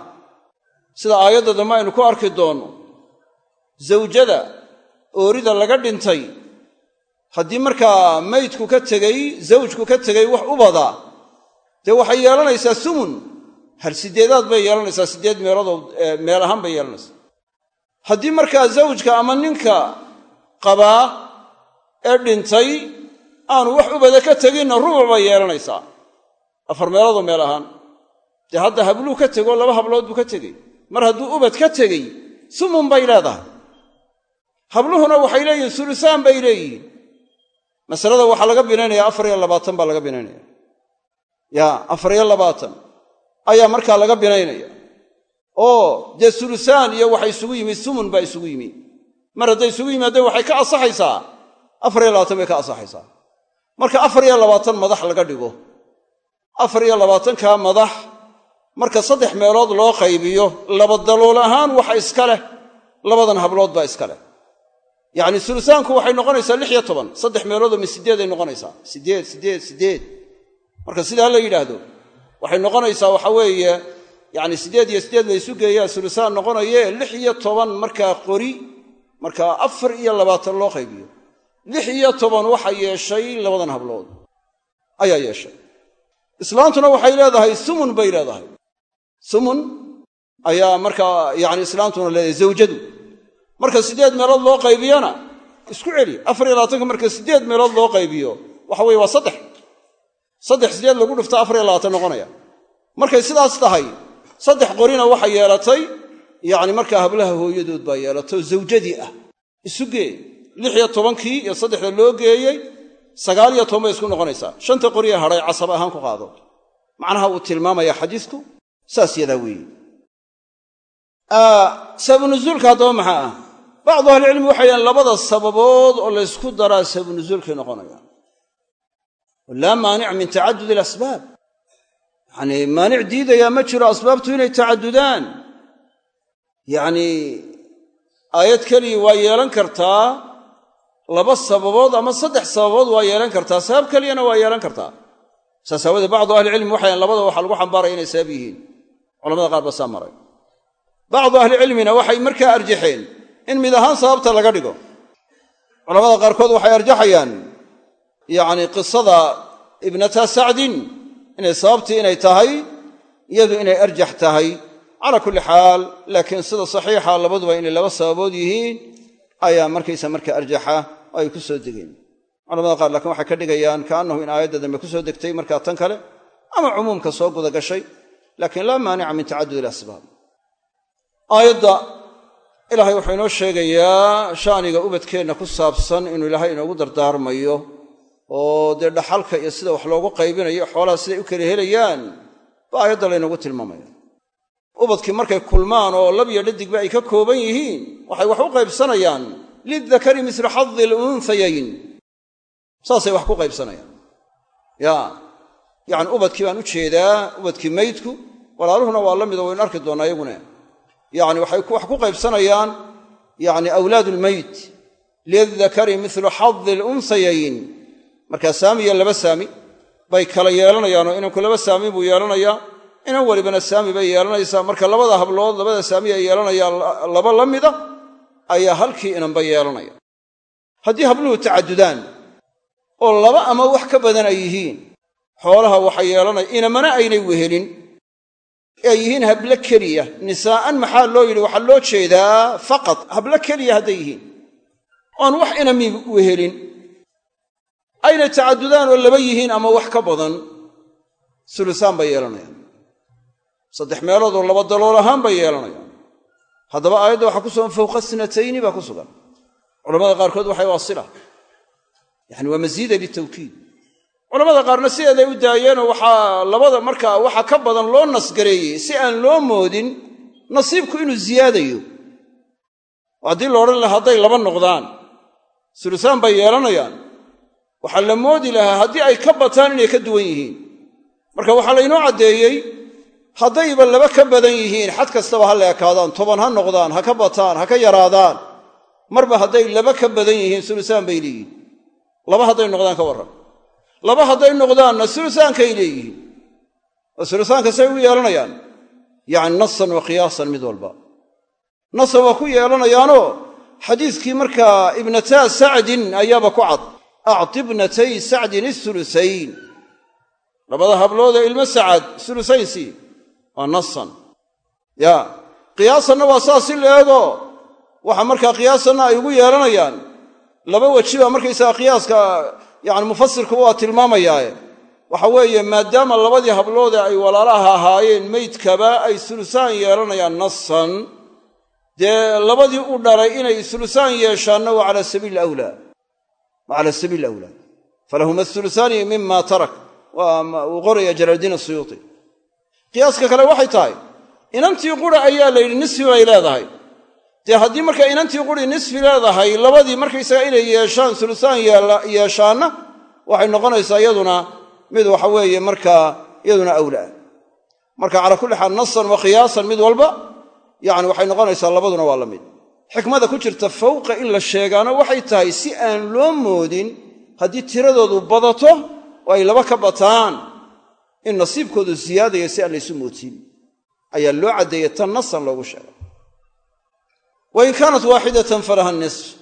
Sida aayadda dambe aynu ku arki doonno zawjada oorida laga dhintay. Haddii markaa maydku ka tegey zawjku ka tegey wax u bada dee waxay yeelanaysaa sumun? Hal sideedaad bay yeelanaysaa siddeed meeloodoo meel ahaan bay yeelanaysaa. Haddii markaa zawjka ama ninka qabaa ee dhintay aanu wax ubada ka teginna rubuc bay yeelanaysaa. Afar meeloodoo meel ahaan. Dee hadda habluu ka tegoo laba hablood buu ka tegey. Mar hadduu ubad ka tegey sumun bay leedahay habluhuna waxay leeyihiin sulusaan bay leeyihiin. Masalada waxaa laga binaynaya afar iyo labaatan baa laga binaynaya. Ya afar iyo labaatan ayaa markaa laga binaynaya. Oo dee sulusaan iyo waxa isugu yimi sumun baa isugu yimi mar hadday isugu yimaadeen waxay ka asaxaysaa afar iyo labaatan bay ka asaxaysaa marka afar iyo labaatan madax laga dhigo. Afar iyo labaatankaa madax marka saddex meelood loo qaybiyo laba daluul ahaan waxa iska leh labadan hablood baa iska leh yacni sulusaanku waxay noqonaysaa lix iyo toban saddex meeloodoo mi sideeday noqonaysaa. Siddeed siddeed siddeed. Marka sidaa la yidhaahdo waxay noqonaysaa waxa weeye yacni siddeed iyo siddeed la ysu geeyaa sulusaan noqonaye lix iyo toban markaa qori markaa afar iyo labaatan loo qaybiyo. Lix iyo toban waxa yeeshay labadan hablood. Ayaa yeeshay. Islaantuna waxay leedahay sumun bay leedahay. Sumun ayaa markaa yacni islaantuna leedahay zawjadu marka siddeed meelood loo qaybiyona isku celi. Afar iyo labaatanka marka siddeed meelood loo qaybiyo waxa weye waa saddex. Saddex siddeed lagu dhufta afar iyo labaatan noqonaya. Markay sidaas tahay saddex qorina waxa yeelatay yacni markaa hablaha hooyadood baa yeelatay oo zawjadii ah. Isu gee lix iyo tobankii iyo saddexda loo geeyey sagaal iyo toban bay isku noqonaysaa. Shanta qoriye hadhay casab ahaan ku qaado. Macnaha uu tilmaamaya xadiisku saas yadaa weeye. Sababu nuzuulka haddaba maxaa ah bacdu ahlicilmi waxay yidhahen labada sababood oo laysku daraa sababu nuzuulkay noqonayaan laa maanic min tacadud alasbaab yacnii maanic diidayaa ma jiro asbaabtu inay tacadudaan yacnii aayad keliya waa yeelan kartaa laba sababood ama saddex sababood waa yeelan kartaa sabab keliyana waa yeelan kartaa saas aawoodee bacdu ahlicilmi waxay yhahen labada waxaa lagu xambaaraya inay sabab yihiin culamada qaar ba saa maray bacdu ahlicilmina waxay markaa arjaxeen in mid ahaan sababta laga dhigo. Culamada qaarkood waxay arjaxayaan yacni qisada ibnata sacdin inay sababtii inay tahay iyadu inay arjax tahay. Calaa kulli xaal laakiin sida saxiixa labaduba inay laba sababood yihiin ayaa markaysa marka arjaxa oo ay ku soo degeen. Culamada qaar laakiin waxay ka dhigayaan kaannahu in aayadda dambe ku soo degtay markaa tan kale ama cumuumka soo guda gashay laakiin laa maanica min tacadud ilasbaab ilaahay wuxuu inoo sheegayaa sha'niga ubadkeenna ku saabsan inuu ilaahay inoogu dardaarmayo oo dee dhaxalka iyo sida wax loogu qaybinayo xoolaha siday u kala helayaan ba aayadda laynoogu tilmaamaya ubadkii markay kulmaan oo lab iyo dhadigba ay ka kooban yihiin waxay wax u qaybsanayaan lidakari mislu xadi alunhayayn saasay wax ku qaybsanayaan. Ya yacni ubadkii baan u jeedaa ubadkii maydku walaaluhuna waa la mido waynu arki doonnaa iyaguna yacni waxay wax ku qaybsanayaan yacni awlaad ulmeyt lidakari milu xadi alunhayayn markaa saamiya laba saami bay kala yeelanayaanoo inanku laba saami buu yeelanayaa. Inan welibana saami bay yeelanaysaa. Marka labada hablood labada saami ay yeelanayaan laba la mida ayaa halkii inanba yeelanaya haddii habluhu tacadudaan oo laba ama wax ka badan ay yihiin xoolaha waxay yeelanaya inamana aynay wehelin ay yihiin hablo keliya. Nisaa'an maxaa loo yidhi? Waxaa loo jeedaa faqad hablo keliya hadday yihiin. Oan wax inami wehelin aynay tacadudaan oo laba yihiin ama wax ka badan sulusaan bay yeelanayaan. Saddex meelood oo laba dalool ahaan bay yeelanayaan. Haddaba aayadda waxaa ku sugan fawqa snatayni baa ku sugan. Culamada qaarkood waxay waa sila yani waa masiida litawkiid culamada qaarna sideeday u daayeenoo waxaa labada markaa waxa ka badan loo nasgareeyey si aan loo moodin nasiibku inuu ziyaadayo. Haddii la odhan laha hadday laba noqdaan sulusaan bay yeelanayaan. Waxaa la moodi lahaa haddii ay ka bataan inay ka duwan yihiin. Marka waxaa laynoo caddeeyey haddayba laba ka badan yihiin xad kastaba ha la ekaadaan toban ha noqdaan ha ka bataan ha ka yaraadaan. Marba hadday laba ka badan yihiin sulusaan bay leeyihiin. Laba hadday noqdaan ka warran laba hadday noqdaanna sulusaankay leeyihiin. Oo sulusaanka say u yeelanayaan. Yacni nasan wa qiyaasan mid walba. Nasan waa ku yeelanayaanoo xadiiskii markaa ibnataa sacdin ayaaba ku cad. Acti bnatay sacdin isulusayn labada habloodee ilmo sacad sulusayn sii waa nasan. Ya qiyaasanna waa saas si leego waxa markaa qiyaasanna ay ugu yeelanayaan. Laba weji baa markaysaga qiyaaska yani mufasirkuba waa tilmaamayaaye waxa weeye maadaama labadii habloode ay walaalaha ahaayeen meydkaba ay sulusaan yeelanayaan nasan dee labadii u dhalay inay sulusaan yeeshaanna waa cala sabiili awlaa waa cala sabiili awlaa falahuma sulusaani mima tarak. Uu qoraya jalaaldiin asuyuuti qiyaaska kale waxay tahay inantii qura ayaa la yidhi nisfi bay leedahay dee haddii markaa inantii quri nisfi leedahay labadii markaysaga inay yeeshaan sulusaan yeeshaanna waxay noqonaysaa iyaduna mid waxa weeye markaa iyaduna awlaa marka calaa kulli xaal nasan wa qiyaasan mid walba yani waxay noqonaysaa labaduna waa la mid. Xikmada ku jirta fawqa in la sheegaana waxay tahay si aan loo moodin haddii tiradoodu badato oo ay laba ka bataan in nasiibkoodu siyaadaya si aan laysu mootiin ayaa loo caddeeyey tan nasan loogu sheegay wain kaanat waaxidatan falaha nisf.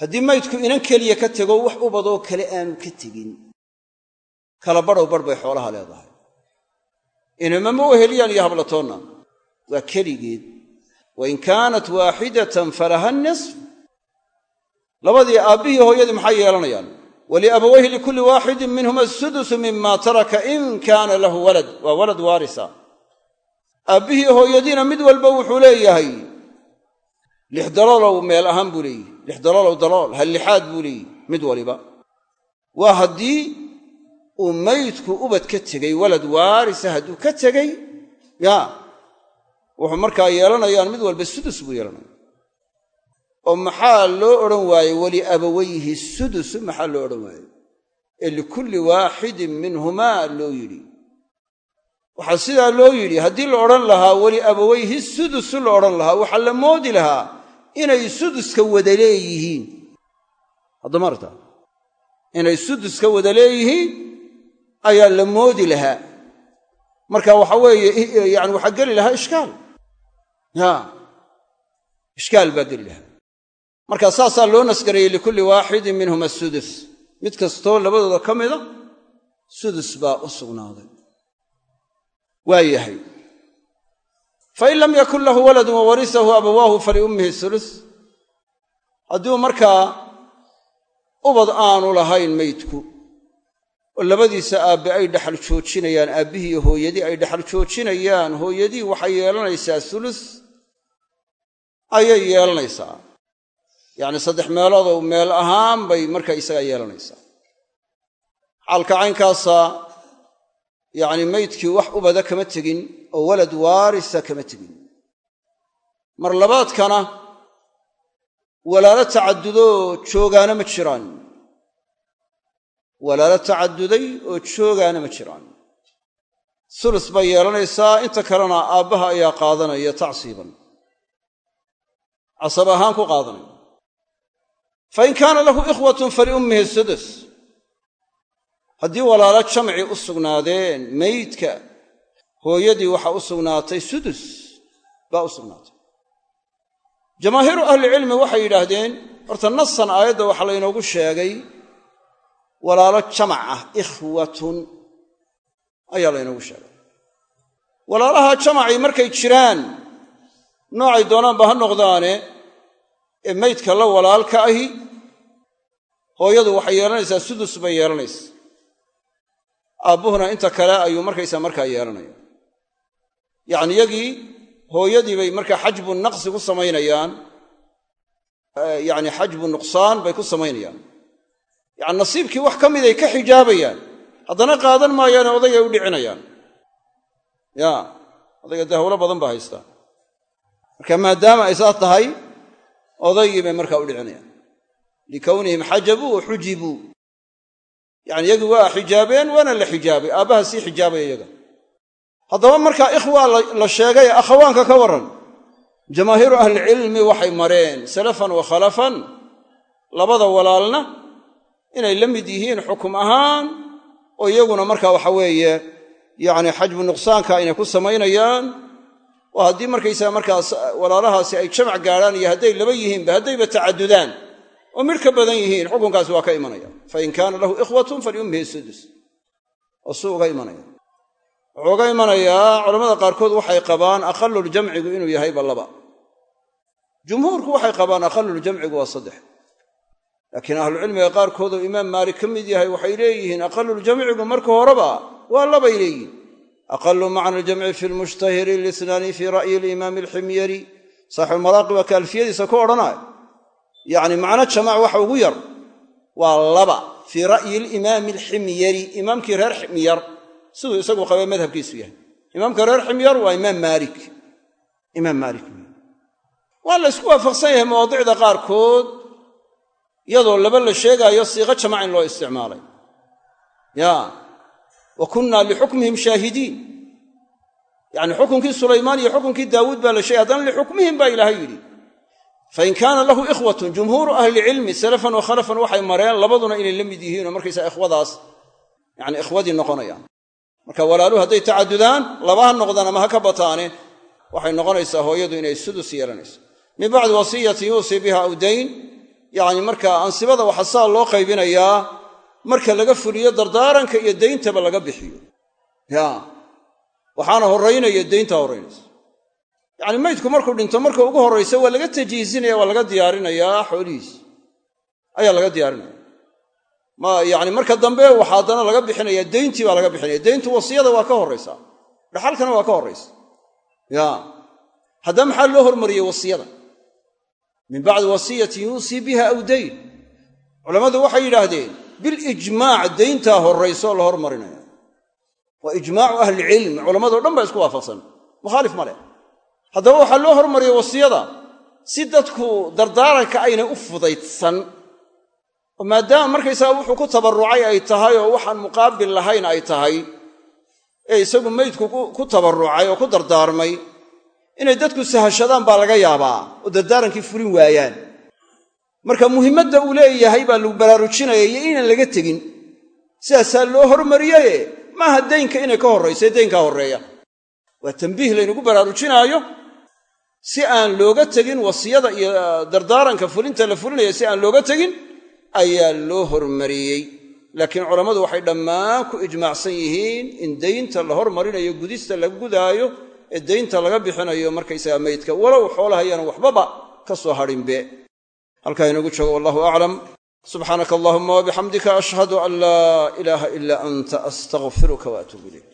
Haddii maydku inan keliya ka tego wax ubadoo kale aanu ka tegin. Kala badhow badh bay xoolaha leedahay. Inamama weheliyaan iyo hablatoonna waa keligeed. Wain kaanat waaxidatan falaha nisf. Labadii aabbihii hooyadii maxay yeelanayaan? Waliabawayhi likulli waaxidin minhuma asudusu mima taraka in kaana lahu walad. Waa walad waarisa. Aabbihii hooyadiina mid walba wuxuu leeyahay lix daloolow meel ahaan buu leeyihi. Lix daloolow dalool hal lixaad buu leeyihi mid waliba. Waa haddii uu maydku ubad ka tegey walad waarisa hadduu ka tegey ya wuxuu markaa yeelanayaan mid walba sudus buu yeelanaya oo maxaa loo odhan waayey? Waliabawayhi sudusu maxaa loo odhan waayey? Ee likulli waaxidin minhumaa loo yidhi. Waxaa sidaa loo yidhi haddii la odhan lahaa waliabawayhi sudusu la odhan lahaa waxaa la moodi lahaa inay suduska wada leeyihiin. Haddamarta inay suduska wada leeyihiin ayaa la moodi lahaa. Marka waxa weeye yani waxaa geli lahaa ishkaal. Ya. Ishkaal baa geli lahaa. Marka saasaa loo nasgareeyey likulli waaxidin minhuma sudus mid kastoo labadooda ka mida sudus baa u sugnaaday. Waa yahay fain lam yakun lahu waladun wawarisahu abawaahu faliummihi sulus hadduu markaa ubad aanu lahayn meydku oo labadiisa aabbe ay dhaxal joojinayaan aabbihii hooyadii ay dhaxal joojinayaan hooyadii waxay yeelanaysaa sulus ayay yeelanaysaa yacni saddex meeloodow meel ahaan bay marka isagaa yeelanaysaa xaalka caynkaasa yacni maydkii wax ubada kama tegin oo walad waarisa kama tegin. Mar labaadkana walaalo tacadudoo joogaana ma jiraan. Walaalo tacaduday oo joogaana ma jiraan. Sulus bay yeelanaysaa inta kalena aabbaha ayaa qaadanaya tacsiiban. Casab ahaan ku qaadanaya. Fain kaana lahu ikhwatun faliummihi sudus haddii walaalo jamci u sugnaadeen meydka hooyadii waxaa u sugnaatay sudus baa u sugnaatay. Jamaahiiru ahlicilmi waxay yidhaahdeen horta nasan aayadda waxaa laynoogu sheegay walaalo jamac ah ikhwatun ayaa laynoogu sheegay. Walaalaha jamacii markay jiraan noocay doonaanba ha noqdaane ee maydka la walaalka ahi hooyadu waxay yeelanaysaa sudus bay yeelanaysa aabbuhuna inta kale ayuu markaysaa markaa yeelanaya yacni yagii hooyadii bay markaa xajbu naqsi ku samaynayaan yacni xajbu nuqsaan bay ku samaynayaan. Yacni nasiibkii wax ka miday ka xijaabayaan. Haddana qaadan maayaane odaygay u dhicinayaan. Ya odayga dee hawlo badan baa haystaa marka maadaama ay saa tahay odaygii bay markaa u dhicinayaan. Likownihim xajabuu wa xujibuu yacni iyagii waa xijaabeen waana la xijaabay aabbaha sii xijaabaya iyaga haddaba markaa ikhwaa la sheegay akhawaanka ka warran jamaahiiru ahlicilmi waxay mareen salafan wa khalafan labada walaalna inay la mid yihiin xukum ahaan oo iyaguna markaa waxa weeye yacni xajbu nuqsaanka inay ku samaynayaan oo haddii markaysaga markaas walaalahaasi ay jamac gaadhaan iyo hadday laba yihiinba haddayba tacadudaan oo midh ka badan yihiin xukunkaasi waa ka imanaya. Fain kaana lahu ikhwatun faliummihi sudus oo uga imanaya. Wuxuu uga imanayaa culamada qaarkood waxay qabaan aqaluljamcigu inuu yahayba laba. Jumhuurku waxay qabaan aqaluljamcigu waa saddex. Laakiin ahlucilmiga qaarkood oo imaam maalik ka mid yahay waxay leeyihiin aqaluljamcigu marka horeba waa labay leeyihiin aqalu macna aljamci fi lmushtahiri lisnaani fii ra'yi alimaami alximyari saaxibulmaraaqi waa ka alfiyadiisa ku odhanaya yacni macno jamac waxa ugu yar waa laba fii ra'yi alimaami alximyari imaamkii reer ximyar. Siduu isagu qabee madhabkiisu yahay. Imaamka reer ximyar waa imaam maalik. Imaam maalik. Waa la ysku waafaqsan yahay mawaadicda qaarkood iyadoo laba la sheegaayo siiqo jamac in loo isticmaalay. Ya wa kunnaa lixukmihim shaahidiin. Yacni xukunkii sulaymaan iyo xukunkii daawuud baa la sheegay haddana lixukmihim baa ilaahay yidhi fain kaana lahu ikhwatun jumhuuru ahlilcilmi salafan wa khalafan waxay mareen labaduna inay la mid yihiinoo markaysaa ikhwadaas yani ikhwadii noqonayaan. Marka walaaluhu hadday tacadudaan laba ha noqdaan ama ha ka bataane waxay noqonaysaa hooyadu inay sudus yeelanayso. Min bacdi wasiyatin yuusii biha aw dayn yacni marka ansibada waxaa saa loo qaybinayaa marka laga fuliyo dardaaranka iyo deyntaba laga bixiyo. Ya waxaana horraynaya deyntaa horraynaysa yacni maydku markuu dhinto marka ugu horraysa waa laga tajiizinaya waa laga diyaarinayaa xoolihiisa ayaa laga diyaarinaya. Ma yacni marka dambe waxaa haddana laga bixinaya deyntii baa laga bixinaya. Deyntu wasiyada waa ka horraysaa. Dhaxalkana waa ka horraysa. Ya. Haddaba maxaa loo hormariyey wasiyada? Min bacdi wasiyatin yuusii biha aw dayn. Culammadu waxay yidhaahdeen bilijmaac deyntaa horraysoo la hormarinaya waa ijmaacu ahlicilmi culammadoo dhan baa isku waafaqsan. Mukhaalif ma leh haddaba waxaa loo hormariyey wasiyada si dadku dardaaranka aynay u fudaydsan. Oo maadaama markaysaga wuxuu ku tabarrucay ay tahay oo waxaan muqaabil lahayn ay tahay ee isagu meydku ku tabarrucay oo ku dardaarmay inay dadku sahashadaan baa laga yaabaa oo dardaarankii fulin waayaan. Marka muhimmadda uu leeyahay baa lagu baraarujinaya iyo inaan laga tegin. Sidaasaa loo hormariyaye maaha deynka inay ka horraysa deynkaa horreeya. Waa tambiih laynagu baraarujinaayo si aan looga tegin wasiyada iyo dardaaranka fulinta la fulinaya si aan looga tegin ayaa loo hormariyey. Laakiin culammadu waxay dhammaan ku ijmaacsan yihiin in deynta la hormarinayo gudista la gudaayo ee deynta laga bixinayo markaysaga maydka. Walow xoolahayana waxbaba ka soo hadhinbe. Halkaa inagu joogo wallahu aclam. Subxaanaka allahuma wabixamdika ashhadu an laa ilaaha ilaa anta astaqfiruka waatuubu ilayk